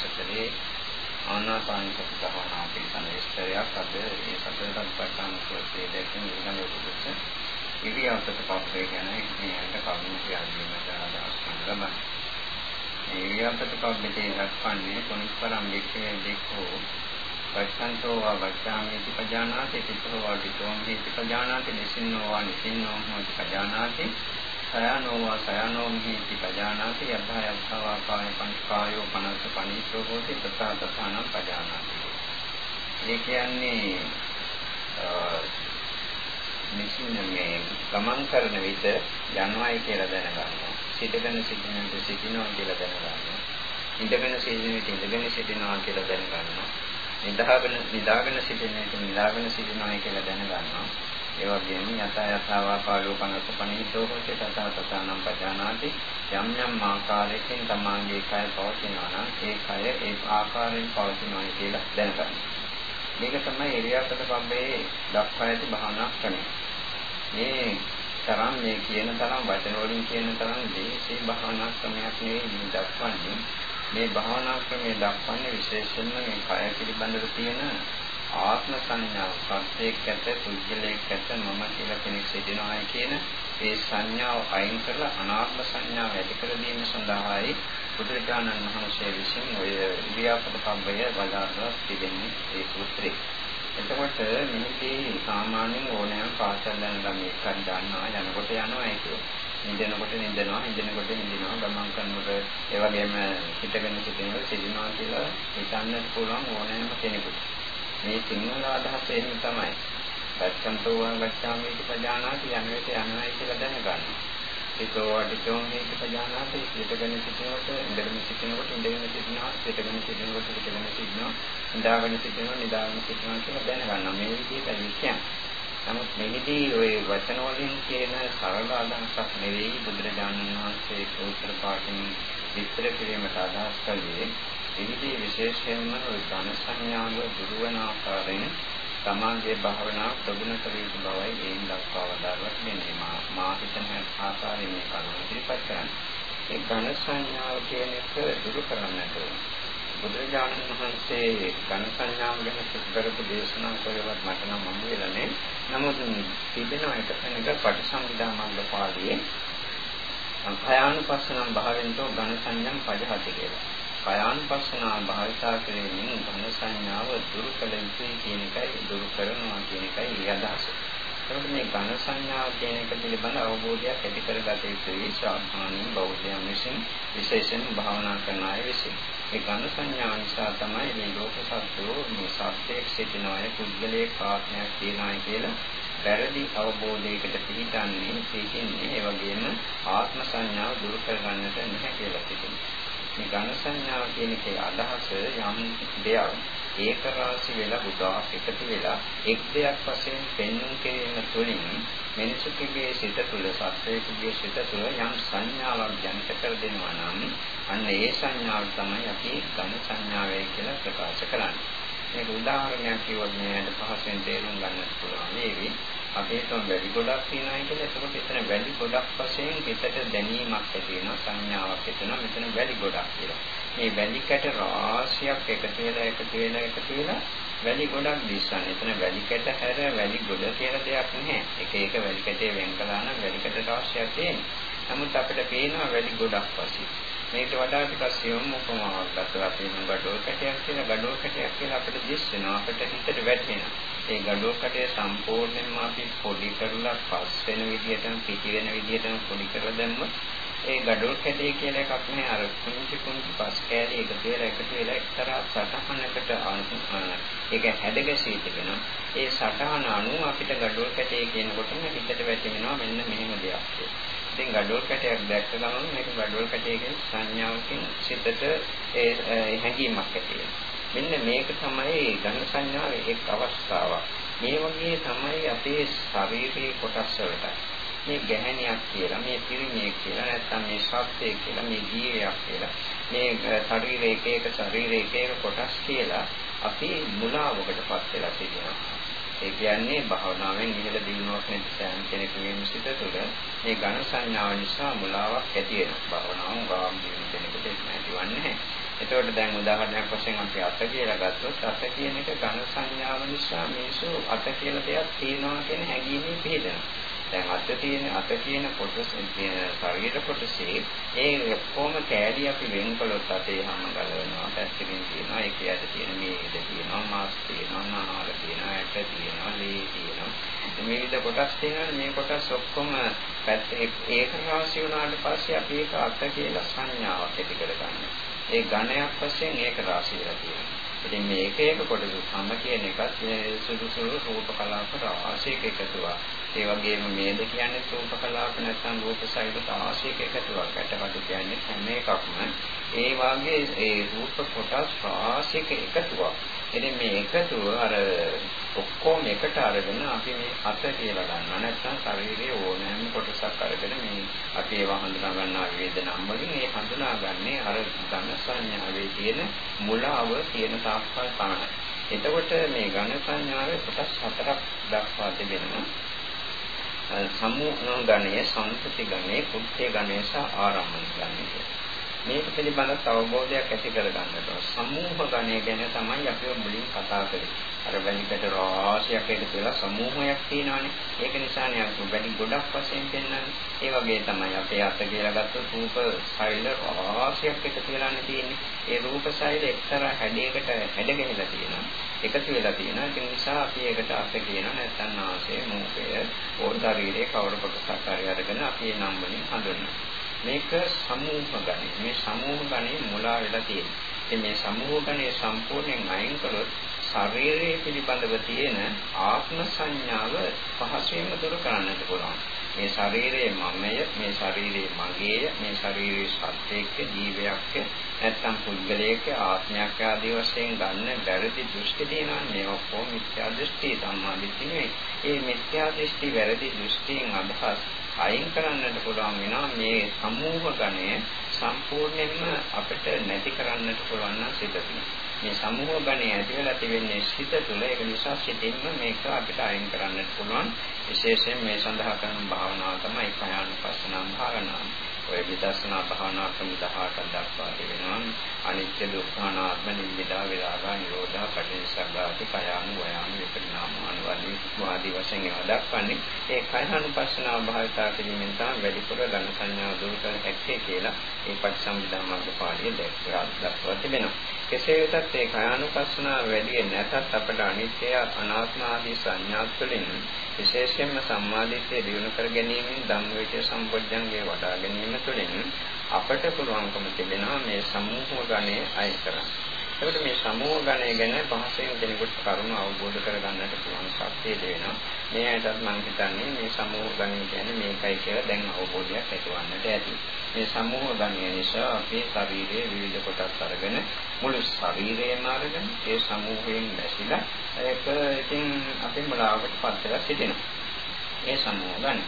ප්‍රකාශ කළේ ආනාපාන සති භාවනා පිළිබඳ විස්තරයක් අද මේ සතරට පටන් සූත්‍රයේ දැක්වෙන ඊළඟ කොටස ඉරියාපත පබ්බේ ගැන ඉතිහාසයට කරුණු කියන්නට අදහස් කරන ලබන. මේ ඉරියාපත පබ්බේ දක්වන්නේ කොනිස්පරම් වික්ෂේ දෙකෝ වච්ඡන්තෝ වා වච්ඡාමේති පජානාති තිතෝ වා තිතෝ මේති පජානාති නිසින්නෝ වා නිසින්නෝ හෝති පජානාති සයනෝ වා සයනෝ මිහිති පජානාති යථා යථා වා කාය පංචකායෝ පනස්ස පනීතෝ හෝති තථා තථානම් පජානාති. ඒ කියන්නේ මෙසින් මේ ගමන් කරන විට යනවායි කියලා දැනගන්නවා. සිටගෙන සිටින විට සිටිනවා කියලා දැනගන්නවා. ඉඳගෙන සිටින විට ඉඳගෙන සිටිනවා කියලා දැනගන්නවා. නිදාගෙන නිදාගෙන සිටින විට නිදාගෙන සිටිනවා කියලා දැනගන්නවා. ඒ වගේම යත යතාවා කාලෝකනස පණීතෝ හොතේ තථා තථානම් පජානාති යම් යම් ආකාරයකින් තමාගේ කය පවතිනවා නම් ඒ කය ඒ ආකාරයෙන් පවතිනවා කියලා දැනගන්න. මේක තමයි එරියාපත පබ්බේ දක්වා ඇති භාවනා ක්‍රමය. මේ තරම් මේ කියන තරම් වචන වලින් කියන තරම් දේශේ භාවනා ක්‍රමයක් නෙවෙයි දක්වන්නේ. මේ භාවනා ක්‍රමය දක්වන්නේ විශේෂයෙන්ම මේ කය පිළිබඳව තියෙන ආත්ම සංඥාව සත්‍යයක් ඇත පුද්ගලයෙක් ඇත මම කියලා කෙනෙක් සිටිනවායි කියන ඒ සංඥාව අයින් කරලා අනාත්ම සංඥාව ඇති කර දීම සඳහායි බුදුරජාණන් වහන්සේ විසින් ඔය ඉරියාපත පබ්බය වදාළා තිබෙන්නේ ඒ සූත්‍රේ. එතකොට මෙහිදී සාමාන්‍යයෙන් ඕනෑම පාසල් යන ළමයෙක් හරි දන්නවා යනකොට යනවා ඒක. නිදනකොට නිදනවා, හිඳනකොට හිඳිනවා, ගමන් කරනකොට ඒ වගේම හිටගෙන සිටිනවා, සිටිනවා කියලා හිතන්නත් පුළුවන් ඕනෑම කෙනෙකුට. මේ සිංහල අදහස එහෙම තමයි. ගච්ඡන්තෝ වා ගච්ඡාමි इति පජානාති යන්නේට යනවායි කියලා දැනගන්න. ඒකෝ වඩිතෝ මේක පජානාති සිතගෙන සිටිනකොට ඉඳගෙන සිටිනකොට ඉඳගෙන සිටිනවා සිතගෙන සිටිනකොට සිතගෙන සිටිනවා නිදාගෙන සිටිනවා නිදාගෙන සිටිනවා කියලා දැනගන්න. මේ විදිහට කියන්නේ. නමුත් මෙහිදී ওই වචන වලින් කියන සරල අදහසක් නෙවෙයි බුදුරජාණන් වහන්සේ උත්තර පාඨයෙන් විස්තර කිරීමට අදහස් කළේ එහිදී විශේෂයෙන්ම ওই ඝන සංඥාව දුරු වන ආකාරයෙන් තමාගේ භාවනාව ප්‍රගුණ කළ යුතු බවයි එයින් දක්වා වදාළා කියන්නේ මා මා හිතන ආකාරයෙන් මේ කරුණ ඉදිරිපත් කරන්නේ. ඒ ඝන සංඥාව කියන එක දුරු කරන්නට බුදුරජාණන් වහන්සේ ඝන සංඥාව ගැන කරපු දේශනා කළවත් මට නම් මම වෙලා නැහැ. නමුත් තිබෙන එක තැනක පටිසම්භිදා මග්ග පාළියේ භයානුපස්සනම් භාවෙන්තෝ ඝන සංඥම් පජහති කියලා. කයානුපස්සනා භාවිතා කිරීමෙන් ධන සංඥාව දුරු කළ යුතුයි කියන එකයි දුරු කරනවා කියන එකයි ඒ අදහස. එතකොට මේ ඝන සංඥාව කියන එක පිළිබඳ අවබෝධයක් ඇති කරගත යුතුයි සාමාන්‍ය බෞද්ධයන් විසින් විශේෂයෙන් භාවනා කරන අය විසින්. ඒ ඝන සංඥාව නිසා තමයි මේ ලෝක සත්‍යෝ මේ සත්‍යයක් සිටිනවාය පුද්ගලයේ ආත්මයක් තියනවාය කියලා වැරදි අවබෝධයකට පිටින්නේ සිටින්නේ ඒ වගේම ආත්ම සංඥාව දුරු කරගන්නට නැහැ කියලා සිටිනවා. මේ ඝන සංඥාව කියන එකේ අදහස යම් දෙයක් ඒක රාශි වෙලා බුදා එකතු වෙලා එක් දෙයක් වශයෙන් පෙන්වන කිරීම තුළින් මිනිසුකගේ සිත තුළ සත්වයේ සිත තුළ යම් සංඥාවක් ජනිත කර දෙනවා නම් අන්න ඒ සංඥාව තමයි අපි ඝන සංඥාවයි කියලා ප්‍රකාශ කරන්නේ. මේක උදාහරණයක් කිව්වොත් මෙයාට පහසෙන් තේරුම් ගන්න පුළුවන්. මේ අපේ තම වැඩි ගොඩක් තියෙනවා කියලා එතකොට එතන වැඩි ගොඩක් වශයෙන් හිතට දැනීමක් ඇති වෙනවා සංඥාවක් ඇති වෙනවා මෙතන වැඩි ගොඩක් කියලා. මේ වැඩි කැට රාශියක් එකතු වෙලා එකතු වෙලා එකතු වෙලා වැඩි ගොඩක් දිස්සන. එතන වැඩි කැට හැර වැඩි ගොඩ කියලා දෙයක් නැහැ. එක එක වැඩි කැටේ වෙන් කළා නම් වැඩි කැට රාශියක් තියෙනවා. නමුත් අපිට පේනවා වැඩි ගොඩක් වශයෙන්. මේකට වඩා ටිකක් සියුම් උපමාවක් ගත්තා අපි නම් gadol කැටයක් කියලා gadol කැටයක් කියලා අපිට දිස් වෙනවා. අපිට හිතට වැටෙනවා ඒ gadol කැටය සම්පූර්ණයෙන්ම අපි පොඩි කරලා පස් වෙන විදිහටම පිටි වෙන විදිහටම පොඩි කරලා දැම්මොත් ඒ gadol කැටය කියලා එකක් නෑ. අර කුංචි කුංචි පස් කෑලි එකතු වෙලා එකතු වෙලා එක්තරා සටහනකට ඒක හැදගැසී තිබෙනවා. ඒ සටහන අනුව අපිට gadol කැටය කියනකොටම හිතට වැටෙනවා මෙන්න මෙහෙම දෙයක් කියලා. ඉතින් gadol කැටයක් දැක්ක ගමන් මේක gadol කැටයකින් සංඥාවකින් සිතට ඒ හැඟීමක් ඇති මෙන්න මේක තමයි ඝන සංඥාවේ එක් අවස්ථාවක්. මේ වගේ තමයි අපේ ශරීරයේ කොටස් වලට මේ ගැහණියක් කියලා මේ පිරිමියෙක් කියලා නැත්නම් මේ ශබ්දයක් කියලා මේ ජීවයක් කියලා මේ ශරීරයේ එක එක ශරීරයේ එක එක කොටස් කියලා අපි මුලාවකටපත් වෙලා තිබෙනවා. ඒ කියන්නේ භාවනාවෙන් ඉහළ දිනුවක් නැති සෑම කෙනෙකුගේ සිත තුළ මේ ඝන සංඥාව නිසා මුලාවක් ඇති වෙනවා. භාවනාව ගාම් දිනු කෙනෙකුට ඒක නැතිවන්නේ නැහැ. එතකොට දැන් උදාහරණයක් වශයෙන් අපි අත කියලා ගත්තොත් අත කියන එක ඝන සංඥාව නිසා මේසු අත කියලා දෙයක් තියෙනවා කියන හැඟීමේ පිළිදෙනවා. දැන් අත තියෙන අත කියන කොටස තියෙන ශරීර කොටසේ ඒ කොහොම කෑලි අපි වෙන්කළොත් අතේ හැම ගලවනවා පැත්තකින් තියෙනවා ඒක යට තියෙන මේද තියෙනවා මාස් තියෙනවා නාල තියෙනවා ඇට තියෙනවා ලේ තියෙනවා. මේ විදිහ කොටස් තියෙනවා මේ කොටස් ඔක්කොම පැත්තේ ඒක රාශි වුණාට පස්සේ අපි ඒක අත කියලා සංඥාවක් ඇති කරගන්නවා. ඒ ඝණයක් වශයෙන් ඒක රාශි වෙලා තියෙනවා. ඉතින් මේ එක එක කොටස සම කියන එකත් සුදු සුදු රූප කලාප රාශියක එකතුවක්. ඒ වගේම මේද කියන්නේ රූප කලාප නැත්නම් රූප සහිත රාශියක එකතුවක්. ඇටකඩ කියන්නේ හැම එකක්ම ඒ වගේ ඒ රූප කොටස් රාශියක එකතුවක්. ඉතින් මේ එකතුව අර ඔක්කොම එකට අරගෙන අපි මේ අත කියලා ගන්නවා. නැත්නම් ශරීරයේ ඕනෑම කොටසක් අරගෙන මේ අපි ඒවා හඳුනා ගන්නා වේදනම් වලින් ඒ හඳුනාගන්නේ අර ඝන සංඥාවේ තියෙන මුලාව තියෙන තාක්කල් පමණයි. එතකොට මේ ඝන සංඥාවේ කොටස් හතරක් දක්වා තිබෙනවා. සමූහ ගණය, සංස්කෘති ගණය, කුට්ටේ ගණය සහ ආරම්භන ගණය. මේක පිළිබඳව අවබෝධයක් ඇති කරගන්නට සමූහ ගණය ගැන තමයි අපි මුලින් කතා කරේ. අර වැලිකට රාශියක් එකතු වෙලා සමූහයක් තියෙනවානේ. ඒක නිසානේ අපි වැලි ගොඩක් වශයෙන් පෙන්වන්නේ. ඒ වගේ තමයි අපේ අත කියලා ගත්තොත් රූප සෛල රාශියක් එකතු වෙලානේ තියෙන්නේ. ඒ රූප සෛල එක්තරා හැඩයකට හැඩගැහිලා තියෙනවා. එකතු වෙලා තියෙනවා. ඒ නිසා අපි ඒකට අත කියනවා නැත්නම් නාසය, මුඛය, ඕඩ ශරීරයේ කවර කොටසක් හරි අරගෙන අපි ඒ නම් වලින් හඳුන්වනවා. මේක සමූහ ගණය. මේ සමූහ ගණය මුලා වෙලා තියෙනවා. ඉතින් මේ සමූහ ගණය සම්පූර්ණයෙන් අයින් කළොත් ශරීරයේ පිළිබඳව තියෙන ආත්ම සංඥාව පහසුවෙන්ම දුරු කරන්නට පුළුවන්. මේ ශරීරයේ මමය, මේ ශරීරයේ මගේය, මේ ශරීරයේ සත්‍යයක ජීවයක් නැත්නම් පුද්ගලයක ආත්මයක් ආදී වශයෙන් ගන්න වැරදි දෘෂ්ටි තියෙනවා. මේ ඔක්කොම මිත්‍යා දෘෂ්ටි සම්මා දිට්ඨිය නෙවෙයි. මේ මිත්‍යා දෘෂ්ටි වැරදි දෘෂ්ටියෙන් අදහස් අයින් කරන්නට පුළුවන් වෙනවා. මේ සමූහ ගණය සම්පූර්ණයෙන්ම අපිට නැති කරන්නට පුළුවන් නම් සිත මේ සමූහ ගණය ඇති වෙලා තිබෙන්නේ සිත තුළ. ඒක නිසා සිතින්ම මේක අපිට අයින් කරන්නට පුළුවන්. විශේෂයෙන් මේ සඳහා කරන භාවනාව තමයි කායानुපස්සනා භාවනාව. ඔය විදර්ශනා භාවනා ක්‍රම 18ක් දක්වා තිබෙනවා. අනිත්‍ය දුක්ඛ අනාත්ම නිබ්බිදා විරාගා නිරෝධා පටිච්චසමුප්පාද කයානු වයානු විපරිණාම අනුවාදී වාදී වශයෙන් ඒවා දක්වන්නේ. ඒ කයහනුපස්සනාව භාවිතා කිරීමෙන් තමයි වැඩිපුර ඝන සංඥාව දුරු කර හැක්කේ කියලා ඒ පටිසම්භිදා මාර්ග පාළිය දක්වා තිබෙනවා. කෙසේ වෙතත් ඒ කයහනුපස්සනාව වැඩි නැතත් අපට අනිත්‍ය අනාත්ම ආදී සංඥා තුළින් විශේෂයෙන්ම සම්මාදිට්ඨිය දිනු කර ගැනීමෙන් ධම්මවිචය සම්පොඥංගේ වඩා ගැනීම තුළින් අපට පුළුවන්කම තිබෙනවා මේ සමූහ ගණය අය කරන්න. එතකොට මේ සමූහ ගණය ගැන පහසෙන් කෙනෙකුට කරුණු අවබෝධ කරගන්නට පුළුවන් ශක්තිය දෙනවා. මේ ඇයිටත් මම හිතන්නේ මේ සමූහ ගණය කියන්නේ මේකයි කියලා දැන් අවබෝධයක් ඇතිවන්නට ඇති. මේ සමූහ ගණය නිසා අපේ ශරීරයේ විවිධ කොටස් අරගෙන මුළු ශරීරයම අරගෙන ඒ සමූහයෙන් දැසිලා ඒක ඉතින් අපේ මුලාවට පත් වෙලා සිටිනවා. ඒ සමූහ ගණය.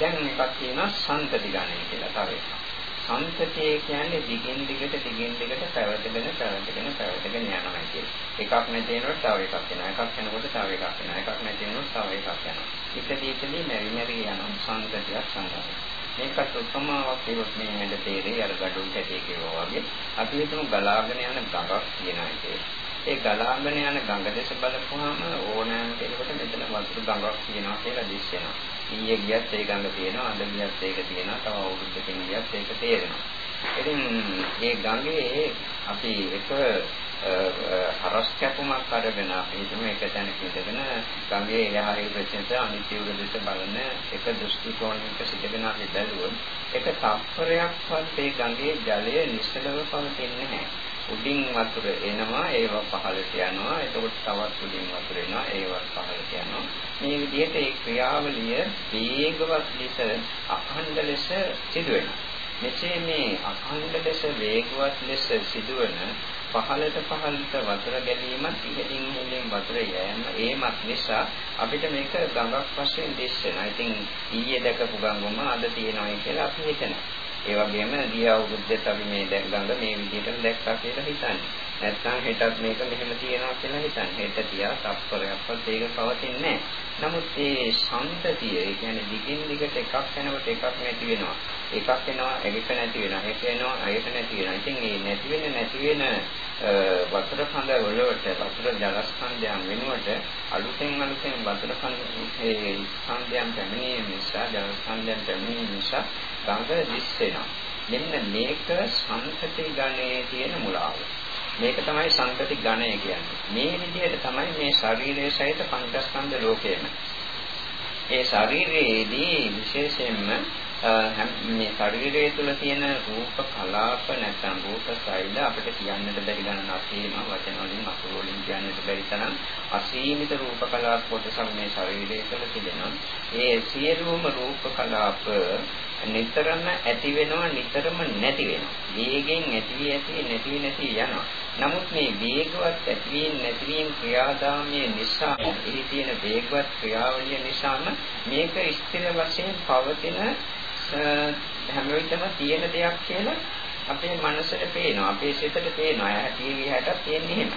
දැන් එකක් තියෙනවා සන්තති ගණය කියලා තව එකක්. සංතතිය කියන්නේ දිගින් දිගට දිගින් දිගට පැවතගෙන පැවතගෙන පැවතගෙන යනවා කියන්නේ. එකක් නැති වෙනකොට තව එකක් එනවා. එකක් යනකොට තව එකක් එනවා. එකක් නැති වෙනකොට තව එකක් යනවා. ඉතදී ඉතදී මෙරි මෙරි යන සංතතියක් සංගතයි. මේකට උපමාවක් කියොත් මේ හැඩ තේරෙයි අර gadun කැටේ කියනවා වගේ. අපි හිතමු ගලාගෙන යන ගඟක් කියනවා කියලා. ඒ ගලාගෙන යන ගඟ දෙස බලපුවාම ඕනෑම කෙනෙකුට මෙතන වතුර ගඟක් තියෙනවා කියලා දිස්සෙනවා. ඊයේ ගියත් ඒ ගඟ තියෙනවා, අද ගියත් ඒක තියෙනවා, තව අවුරුද්දකින් ගියත් ඒක තේරෙනවා. ඉතින් මේ ගඟේ අපි එක හරස් කැපුමක් අරගෙන අපි හිතමු එක තැනක ඉඳගෙන ගඟේ එහායි ප්‍රචේත අනිත්‍ය උරදෙස බලන එක දෘෂ්ටි කෝණයක සිටගෙන අපි බැලුවොත් එක තප්පරයක්වත් මේ ගඟේ ජලය නිශ්චලව පවතින්නේ නැහැ. උඩින් වතුර එනවා ඒව පහළට යනවා එතකොට තවත් උඩින් වතුර එනවා ඒවත් පහළට යනවා මේ විදිහට ඒ ක්‍රියාවලිය වේගවත් ලෙස අඛණ්ඩ ලෙස සිදු වෙනවා මෙසේ මේ අඛණ්ඩ ලෙස වේගවත් ලෙස සිදුවන පහළට පහළට වතුර ගැනීමත් ඉහළින් ඉහළින් වතුර යෑම ඒමත් නිසා අපිට මේක ගඟක් වශයෙන් දිස්සෙනවා. ඉතින් ඊයේ දැකපු ගඟම අද තියෙනවා කියලා අපි හිතනවා. ඒ වගේම ගිය අවුරුද්දේ අපි මේ ගඟ මේ විදිහටම දැක්කා කියලා හිතන්නේ. නැත්නම් හෙටත් මේක මෙහෙම තියනවා කියලා හිතන්න. හෙට තියා තත්පරයක්වත් ඒක පවතින්නේ නමුත් මේ සංතතිය, ඒ කියන්නේ දිගින් දිගට එකක් යනකොට එකක් නැති වෙනවා. එකක් එනවා, ඒක නැති වෙනවා. ඒක එනවා, ඒක නැති වෙනවා. ඉතින් මේ නැති වෙන නැති වෙන වතුර කඳ වලට වතුර ජලස්කන්ධයන් වෙනුවට අලුතෙන් අලුතෙන් වතුර කඳ ඒ ස්කන්ධයන් පැමිණීම නිසා ජලස්කන්ධයන් පැමිණීම නිසා ගඟ දිස් වෙනවා. මෙන්න මේක සංතති ගණයේ තියෙන මුලාව. මේක තමයි සංතති ගණය කියන්නේ. මේ විදිහට තමයි මේ ශරීරයේ සහිත පංචස්කන්ධ ලෝකයම. ඒ ශරීරයේදී විශේෂයෙන්ම මේ ශරීරය තුළ තියෙන රූප කලාප නැත්නම් රූප සෛල අපිට කියන්නට බැරි ගණනක් තියෙනවා වචන වලින් අකුරු වලින් කියන්නට බැරි තරම් අසීමිත රූප කලාප කොටසක් මේ ශරීරය තුළ තිබෙනවා. ඒ සියලුම රූප කලාප නිතරම ඇති වෙනවා නිතරම නැති වෙනවා. වේගෙන් ඇති වී ඇති නැති වී නැති යනවා. නමුත් මේ වේගවත් ඇතිවීම නැතිවීම ක්‍රියාදාමයේ නිසා එහි තියෙන වේගවත් ක්‍රියාවලිය නිසාම මේක ස්ථිර වශයෙන් පවතින හැම විටම තියෙන දෙයක් කියලා අපේ මනසට පේනවා අපේ සිතට පේනවා ඇහැටි හැටත් තියෙන්නේ එහෙම.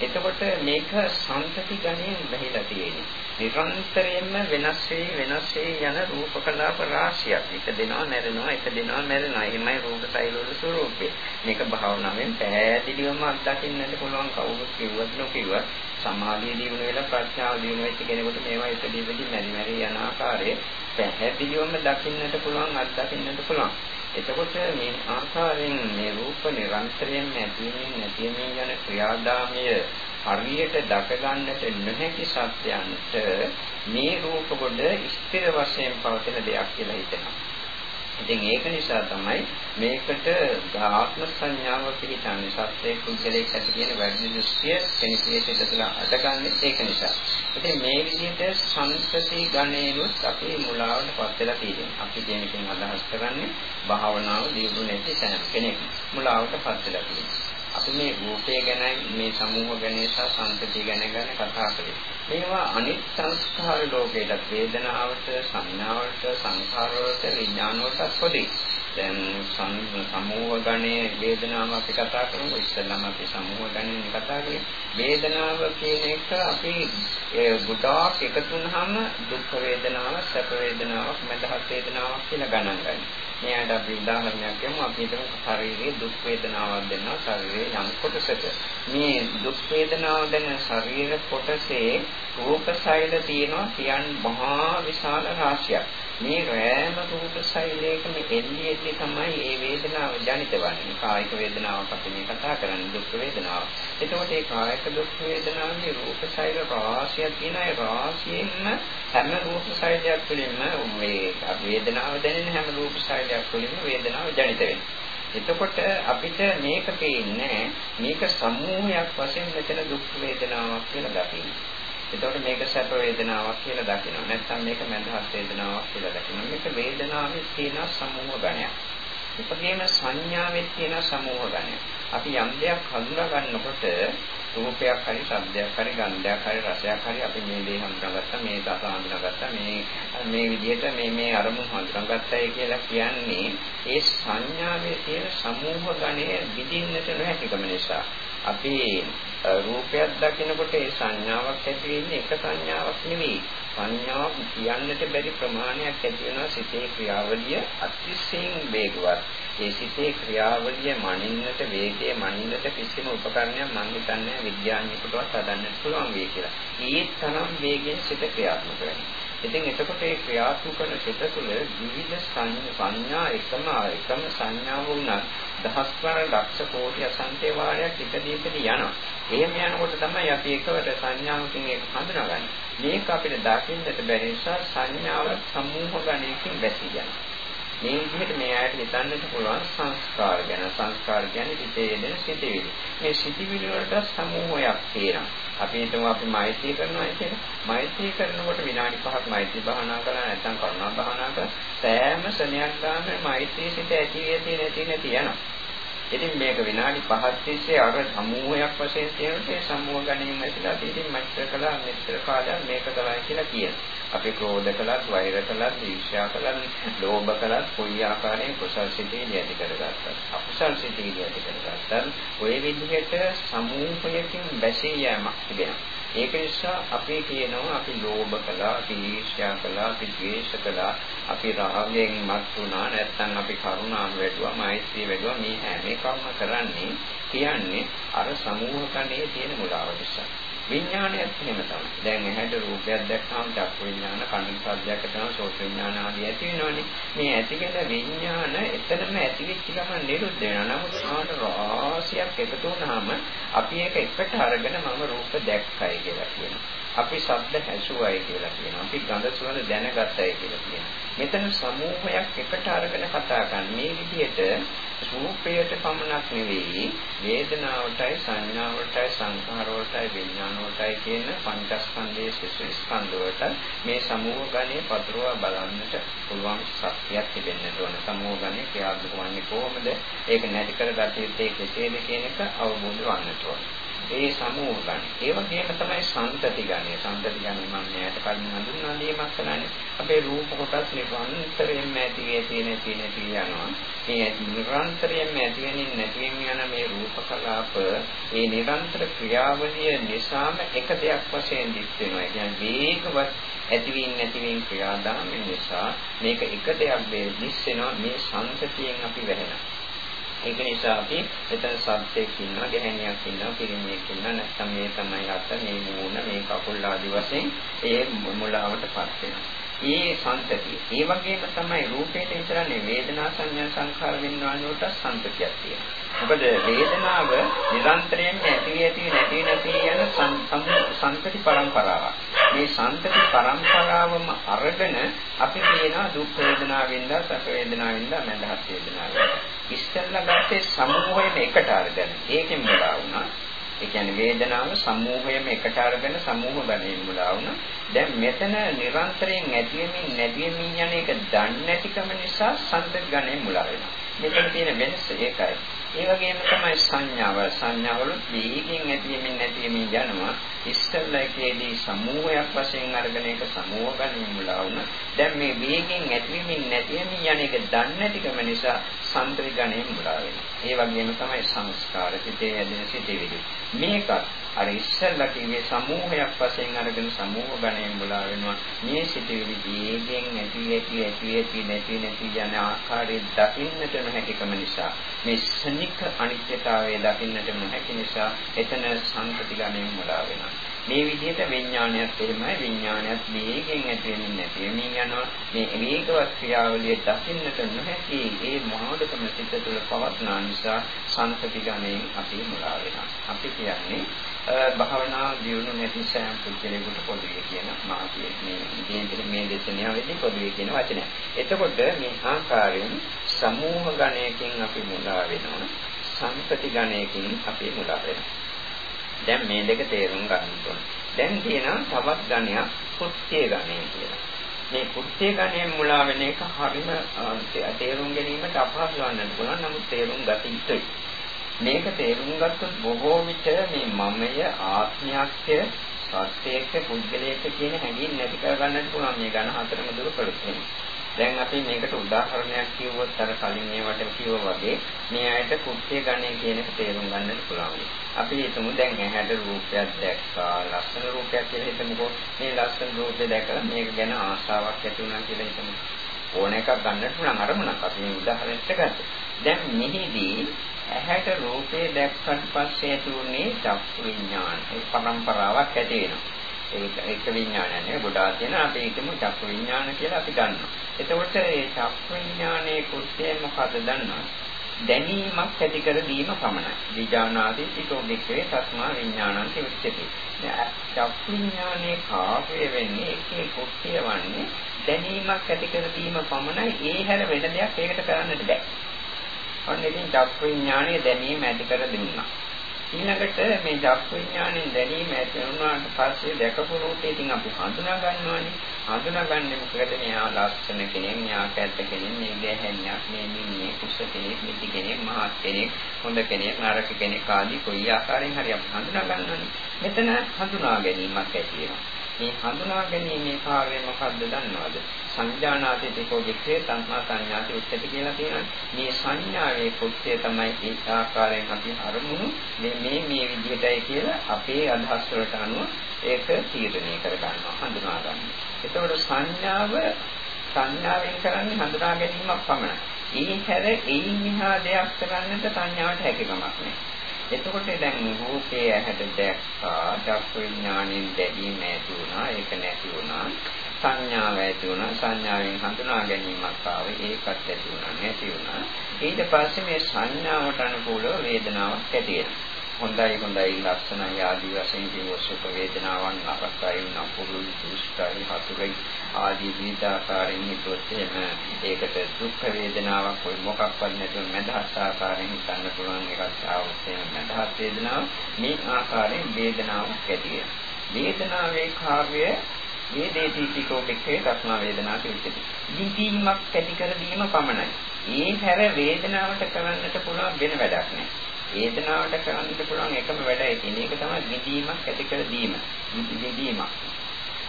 එතකොට මේක සංතති ගණයෙන් බහිලා තියෙන්නේ. නිරන්තරයෙන්ම වෙනස් වෙයි වෙනස් වෙයි යන රූප කලාප රාශියක්. එක දෙනවා මැරෙනවා, එක දෙනවා මැරෙනවා. එහෙමයි රූප සෛල වල ස්වરૂපය. මේක භාවනාවෙන් පැහැදිලිවම අත්දකින්නට පුළුවන් කවුරුත් කිව්වත් නොකිව්වත් සමාධිය දිනු වෙලා ප්‍රඥාව දිනු වෙච්ච කෙනෙකුට මේවා ඉදදීදී මැරි මැරි යන ආකාරය පැහැදිලිවම දකින්නට පුළුවන් අත්දකින්නට පුළුවන්. එතකොට මේ ආකාරයෙන් මේ රූප නිරන්තරයෙන් ඇතිවීමෙන් නැතිවීමෙන් යන ක්‍රියාදාමය හරියට දක ගන්නට නොහැකි සත්‍යයන්ට මේ රූප කොට ස්ථිර වශයෙන් පවතින දෙයක් කියලා හිතෙනවා. ඉතින් ඒක නිසා තමයි මේකට ආත්ම සංඥාව පිළිතන්නේ සත්‍යයේ කුජලයේ ඇති කියන වැඩි දෘෂ්ටිය කෙනෙකුගේ සිතට අටගන්නේ ඒක නිසා. ඉතින් මේ විදිහට සංස්කෘති ගණේනොත් අපේ මුලාවට පත් වෙලා තියෙනවා. අපි දෙනකින් අදහස් කරන්නේ භාවනාව දියුණු නැති සෑම කෙනෙක් මුලාවට පත් වෙලා තියෙනවා. අපි මේ රූපය ගැන මේ සමූහ ගැන සහ සංතතිය ගැන ගැන කතා කරේ. මේවා අනිත් සංස්කාර ලෝකයට වේදනාවට, සංඥාවට, සංඛාරවලට, විඥානවලට පොදුයි. දැන් සමූහ ගණයේ වේදනාව අපි කතා කරමු. ඉස්සෙල්ලාම අපි සමූහ ගණයෙන් කතා කරේ. වේදනාව කියන එක අපි ගොඩාක් එකතු වුනහම දුක් වේදනාව, සැප වේදනාවක්, මඳහත් වේදනාවක් කියලා ගණන් ගන්නවා. මෙයාට අපි උදාහරණයක් ගමු අපි හිතමු ශරීරයේ දුක් වේදනාවක් දෙනවා. ශරීරයේ යම් කොටසක මේ දුක් වේදනාව දැන ශරීර කොටසේ රූප සෛල තියෙනවා. කියන් මහා විශාල රාශියක්. මේ රෑම රූප සෛලයකම එල්ලි එල්ලි තමයි මේ වේදනාව ජනිත වන්නේ. කායික වේදනාවක් අපි මේ කතා කරන්නේ දුක් වේදනාව. එතකොට මේ කායික දුක් වේදනාවේ රූප සෛල රාශියක් තියෙන ඒ රාශියෙන්ම හැම රූප සෛලයක් තුළින්ම මේ වේදනාව දැනෙන හැම රූප සෛලයක් තුළින්ම වේදනාව ජනිත වෙනවා. එතකොට අපිට මේක පේන්නේ මේක සමූහයක් වශයෙන් මෙතන දුක් වේදනාවක් කියලා දකින්න. එතකොට මේක සැප වේදනාවක් කියලා දකිනවා. නැත්නම් මේක මඳහත් වේදනාවක් කියලා දකිනවා. මේක වේදනාවේ තියෙන සමූහ ගණයක්. ඉපදීම සංඥාවේ තියෙන සමූහ ගණයක්. අපි යම් දෙයක් හඳුනා ගන්නකොට රූපයක් හරි ශබ්දයක් හරි ගන්ධයක් හරි රසයක් හරි අපි මේ දේ හඳුනාගත්තා මේ දස හඳුනාගත්තා මේ මේ විදිහට මේ මේ අරමුණු හඳුනාගත්තයි කියලා කියන්නේ ඒ සංඥාවේ තියෙන සමූහ ගණය විඳින්නට නොහැකිකම නිසා අපි රූපයක් දකිනකොට ඒ සංඥාවක් ඇති වෙන්නේ එක සංඥාවක් නෙවෙයි. සංඥාවක් කියන්නට බැරි ප්‍රමාණයක් ඇති වෙනවා සිතේ ක්‍රියාවලිය අතිශයින් වේගවත්. ඒ සිතේ ක්‍රියාවලිය මනින්නට වේගයේ මනින්නට කිසිම උපකරණයක් මම හිතන්නේ විද්‍යාඥයෙකුටවත් හදන්නට පුළුවන් වෙයි කියලා. ඒ තරම් වේගයෙන් සිත ක්‍රියාත්මක වෙනවා. ඉතින් එතකොට මේ ක්‍රියාත්මක කරන සිත තුළ විවිධ සංඥා එකම එකම සංඥාව වුණත් දහස් ගණන් ලක්ෂ කෝටි අසංඛ්‍ය වාරයක් එකදීපදී යනවා. එහෙම යනකොට තමයි අපි එකවට සංඥාවකින් ඒක හඳුනාගන්නේ. මේක අපිට දකින්නට බැරි නිසා සංඥාව සමූහ ගණයකින් බැසී යනවා. මේ විදිහට මේ ආයත හිතන්නට පුළුවන් සංස්කාර ගැන සංස්කාර කියන්නේ හිතේ එන සිටිවිලි. මේ සිටිවිලි වලට සමූහයක් තියෙනවා. අපි හිතමු අපි මෛත්‍රී කරනවා කියලා. මෛත්‍රී කරනකොට විනාඩි 5ක් මෛත්‍රී භාවනා කරලා නැත්නම් කරුණා භාවනා කරලා සෑම ශරණයක් ගන්න මෛත්‍රී සිත ඇති වෙති නැති නැති යනවා. ඉතින් මේක විනාඩි 5ක් තිස්සේ අර සමූහයක් වශයෙන් තියෙනකොට ඒ සමූහ ගණනින් ඇතිලා ඉතින් මෛත්‍ර කළා මෙච්චර කාලයක් මේක කළා කියලා කියනවා. අපි ක්‍රෝධ කළත්, වෛර කළත්, ඊර්ෂ්‍යා කළත්, ලෝභ කළත්, කොයි ආකාරයෙන් කුසල් සිතේදී ඇති කරගත්තත්, අකුසල් සිතේදී ඇති කරගත්තත්, ඔය විදිහට සමූහයකින් බැසී යෑමක් තිබෙනවා. ඒක නිසා අපි කියනවා අපි ලෝභ කළා, අපි ඊර්ෂ්‍යා කළා, අපි ද්වේෂ කළා, අපි රාගයෙන් මත් වුණා, නැත්නම් අපි කරුණාව වැඩුවා, මෛත්‍රිය වැඩුවා. මේ හැම එකක්ම කරන්නේ කියන්නේ අර සමූහ කණේ තියෙන මුලාව නිසා. විඥානයත් එහෙම තමයි. දැන් ඇහැට රූපයක් දැක්කම චක්ක විඥාන, කනින් ශබ්දයක් අහනවා, සෝත විඥාන ආදී ඇති වෙනවනේ. මේ ඇතිගෙන විඥාන එතනම ඇති වෙච්ච ගමන් නිරුද්ධ වෙනවා. නමුත් ආන රාශියක් එකතු වුණාම අපි ඒක එකට අරගෙන මම රූප දැක්කයි කියලා කියනවා. අපි ශබ්ද ඇසුවයි කියලා කියනවා. අපි ගඳ සුවඳ දැනගත්තයි කියලා කියනවා. මෙතන සමූහයක් එකට අරගෙන කතා කරන මේ විදිහට රූපයට පමණක් නෙවෙයි වේදනාවටයි සංඥාවටයි සංඛාරවලටයි විඥානවලටයි කියන පංචස්කන්ධයේ ශිෂ්‍ය ස්කන්ධ වලට මේ සමූහ ගණය පතරවා බලන්නට පුළුවන් ශක්තියක් තිබෙන්න ඕන. සමූහ ගණය ක්‍රියාත්මක වන්නේ කොහොමද? ඒක නැති කරගatiya යුත්තේ කෙසේද කියන එක අවබෝධ වන්නට ඕන. ඒ සමූහ ගණ. ඒ වගේම තමයි සංතති ගණය. සංතති ගණය මම මෙයාට කලින් හඳුන්වා දීමක් කළානේ. අපේ රූප කොටස් නිරන්තරයෙන්ම ඇති වෙති නැති නැති යනවා. මේ නිරන්තරයෙන්ම ඇති වෙනින් නැති වෙන යන මේ රූප කලාප ඒ නිරන්තර ක්‍රියාවලිය නිසාම එක දෙයක් වශයෙන් දිස් වෙනවා. ඒ කියන්නේ වේගවත් ඇතිවීම නැතිවීම ක්‍රියාදාම නිසා මේක එක දෙයක් දිස් වෙනවා මේ සංතතියෙන් අපි වැහෙනවා. ඒක නිසා අපි එතන සද්දෙක් ඉන්නවා, ගැහණියක් ඉන්නවා, පිරිමියෙක් ඉන්නවා, නැත්නම් මේ තමයි අත, මේ මූණ, මේ කකුල් ආදි වශයෙන් ඒ මුලාවටපත් වෙනවා. ඒ සංතතිය. ඒ වගේම තමයි රූපේට විතරනේ වේදනා සංඥා සංඛාර විඥානවලට සංතතියක් තියෙනවා. මොකද වේදනාව නිරන්තරයෙන් ඇති ඇති නැති නැති යන සංතති පරම්පරාවක්. මේ සංතති පරම්පරාවම අරගෙන අපි කියනවා දුක් වේදනාවෙන්ද සැප වේදනාවෙන්ද මඳහත් වේදනාවෙන්ද. ඉස්සෙල්ලා ගත්තේ සමූහයෙන් එකට අරගෙන. ඒකෙන් මුලා වුණා. ඒ කියන්නේ වේදනාව සමූහයෙන් එකට අරගෙන සමූහ ගණයෙන් මුලා වුණා. දැන් මෙතන නිරන්තරයෙන් ඇතිවෙමින් නැතිවෙමින් යන එක දන්නේ නැතිකම නිසා සංතති ගණයෙන් මුලා වෙනවා. මෙතන තියෙන වෙනස ඒකයි. ඒ වගේම තමයි සංඥාව. සංඥාවල වේගයෙන් ඇතිවෙමින් නැතිවෙමින් යනවා. ඉස්සෙල්ලා එකේදී සමූහයක් වශයෙන් අරගෙන ඒක සමූහ ගණන් මුලා වුණා. දැන් මේ වේගයෙන් ඇතිවෙමින් නැතිවෙමින් යන එක දන්නේ නැතිකම නිසා සම්ත්‍රි ගණන් මුලා වෙනවා. ඒ වගේම තමයි සංස්කාර සිතේ ඇදෙන සිතේවිලි. මේකත් අර ඉස්සෙල්ලා කිව්වේ සමූහයක් වශයෙන් අරගෙන සමූහ ගණයෙන් මුලා වෙනවා. මේ සිතේවිලි වේගයෙන් ඇති ඇති ඇති ඇති නැති නැති යන ආකාරය දකින්නට නොහැකිකම නිසා මේ ශනික අනිත්‍යතාවය දකින්නට නොහැකි නිසා එතන සංකති ගණයෙන් මුලා වෙනවා. මේ විදිහට විඥානයත් එහෙමයි විඥානයත් වේගෙන් ඇති වෙමින් නැති වෙමින් යනවා මේ වේගවත් ක්‍රියාවලිය දකින්නට නොහැකි ඒ මහාඩකම සිත තුළ පවත්නා නිසා සංකති ගණයෙන් අපි මුලා වෙනවා අපි කියන්නේ භාවනා දියුණු නැති සෑම පුද්ගලයෙකුට පොදුවේ කියන මාතිය මේ ඉදිරියට මේ දේශනාවේදී පොදුවේ කියන වචනය. එතකොට මේ ආකාරයෙන් සමූහ ගණයකින් අපි මුලා වෙනවා. සංකති ගණයකින් අපි මුලා වෙනවා. දැන් මේ දෙක තේරුම් ගන්න ඕන. දැන් තියෙනවා තවත් ගණයක් කුත්‍ය ගණය කියලා. මේ කුත්‍ය ගණයෙන් මුලා වෙන එක හරිම තේරුම් ගැනීමට අපහසු වන්නත් පුළුවන්. නමුත් තේරුම් ගත යුතුයි. මේක තේරුම් ගත්තොත් බොහෝ විට මේ මමය ආත්මයක්ය සත්‍යයක පුද්ගලයක කියන හැඟීම් නැති කර ගන්නත් පුළුවන් මේ ඝන හතරම දුරු කළොත් දැන් අපි මේකට උදාහරණයක් කිව්වොත් අර කලින් මේවට කිව්වා වගේ මේ ඇයට කුට්ටිය ගණය කියන එක තේරුම් ගන්නත් පුළුවන්. අපි හිතමු දැන් ඇහැට රූපයක් දැක්කා ලස්සන රූපයක් කියලා හිතමුකෝ. මේ ලස්සන රූපේ දැකලා මේක ගැන ආශාවක් ඇති වුණා කියලා හිතමු. ඕන එකක් ගන්නට පුළුවන් අරමුණක් අපි මේ උදාහරණයක් ගත්තා. දැන් මෙහිදී ඇහැට රූපේ දැක්කට පස්සේ ඇති වුණේ චක්කු විඥාන. ඒ පරම්පරාවක් ඇති වෙනවා. ඒක එක විඥානයක් නෙවෙයි ගොඩාක් තියෙන අපි හිතමු චක්ක විඥාන කියලා අපි ගන්නවා. එතකොට මේ චක්ක විඥානයේ කෘත්‍යය මොකද දන්නවද? දැනීමක් ඇති කර දීම පමණයි. විඥානාදී පිටෝදිකේ තස්මා විඥානං කිවිච්චති. චක්ක විඥානයේ කාර්යය වෙන්නේ ඒකේ කෘත්‍යය වන්නේ දැනීමක් ඇති කර දීම පමණයි. ඒ හැර වෙන දෙයක් ඒකට කරන්නට බෑ. අන්න ඉතින් චක්ක විඥානයේ දැනීම ඇති කර දුන්නා. ඊළඟට මේ චක්කු විඥාණයෙන් දැනීම ඇති වුණාට පස්සේ දැකපු රූපේ ඉතින් අපි හඳුනා ගන්නවානේ. හඳුනාගන්නේ මොකද මෙයා ලස්සන කෙනෙක්, මෙයා කැත්ත කෙනෙක්, මේ ගැහැණියක්, මේ මිනිහේ කුස කෙනෙක්, මිටි කෙනෙක්, මහත් කෙනෙක්, හොඳ කෙනෙක්, නරක කෙනෙක් ආදී කොයි ආකාරයෙන් හරි අපි හඳුනා ගන්නවානේ. මෙතන හඳුනා ගැනීමක් ඇති වෙනවා. මේ හඳුනා ගැනීමේ කාර්යය මොකක්ද දන්නවද? සංජානාති තිකෝ වික්‍රේ තණ්හා සංඥාති උච්චති කියලා තියෙනවා. මේ සංඥාවේ කෘත්‍යය තමයි ඒ ආකාරයෙන් අපි අරමුණු මේ මේ මේ විදිහටයි කියලා අපේ අදහස් වලට අනුව ඒක තීරණය කර ගන්නවා හඳුනා ගන්නවා. එතකොට සංඥාව සංඥාවෙන් කරන්නේ හඳුනා ගැනීමක් පමණයි. ඒ හැර එයින් එහා දෙයක් කරන්නට සංඥාවට හැකියාවක් නැහැ. එතකොට දැන් රූපේ ඇහැට දැක්කා චක්ක විඥාණයෙන් දැකීම ඇති වුණා ඒක නැති වුණා සංඥාව ඇති වුණා සංඥාවෙන් හඳුනා ගැනීමක් ආවේ ඒකත් ඇති වුණා නැති වුණා. ඊට පස්සේ මේ සංඥාවට අනුකූලව වේදනාවක් ඇති වෙනවා. හොඳයි හොඳයි ලක්ෂණයි ආදී වශයෙන් කියව සුඛ වේදනාවන් අපස්සයි නපුරුයි දුෂ්ටයි හතුරයි ආදී විවිධාකාරයෙන් හිතුවොත් එහෙම ඒකට දුක් වේදනාවක් කොයි මොකක්වත් නැතුව මඳහත් ආකාරයෙන් හිතන්න පුළුවන් එකක් ආවොත් එහෙම මඳහත් වේදනාව මේ ආකාරයෙන් වේදනාවක් ඇති වේදනාවේ කාර්යය වේදේති තිකෝ පිටේ දස්නා වේදනා කිරිතයි. විඳීමක් ඇති කර දීම පමණයි. ඒ හැර වේදනාවට කරන්නට පුළුවන් වෙන වැඩක් නැහැ. වේදනාවට කරන්නට පුළුවන් එකම වැඩයි කියන්නේ ඒක තමයි විඳීමක් ඇති කර දීම. විඳීමක්.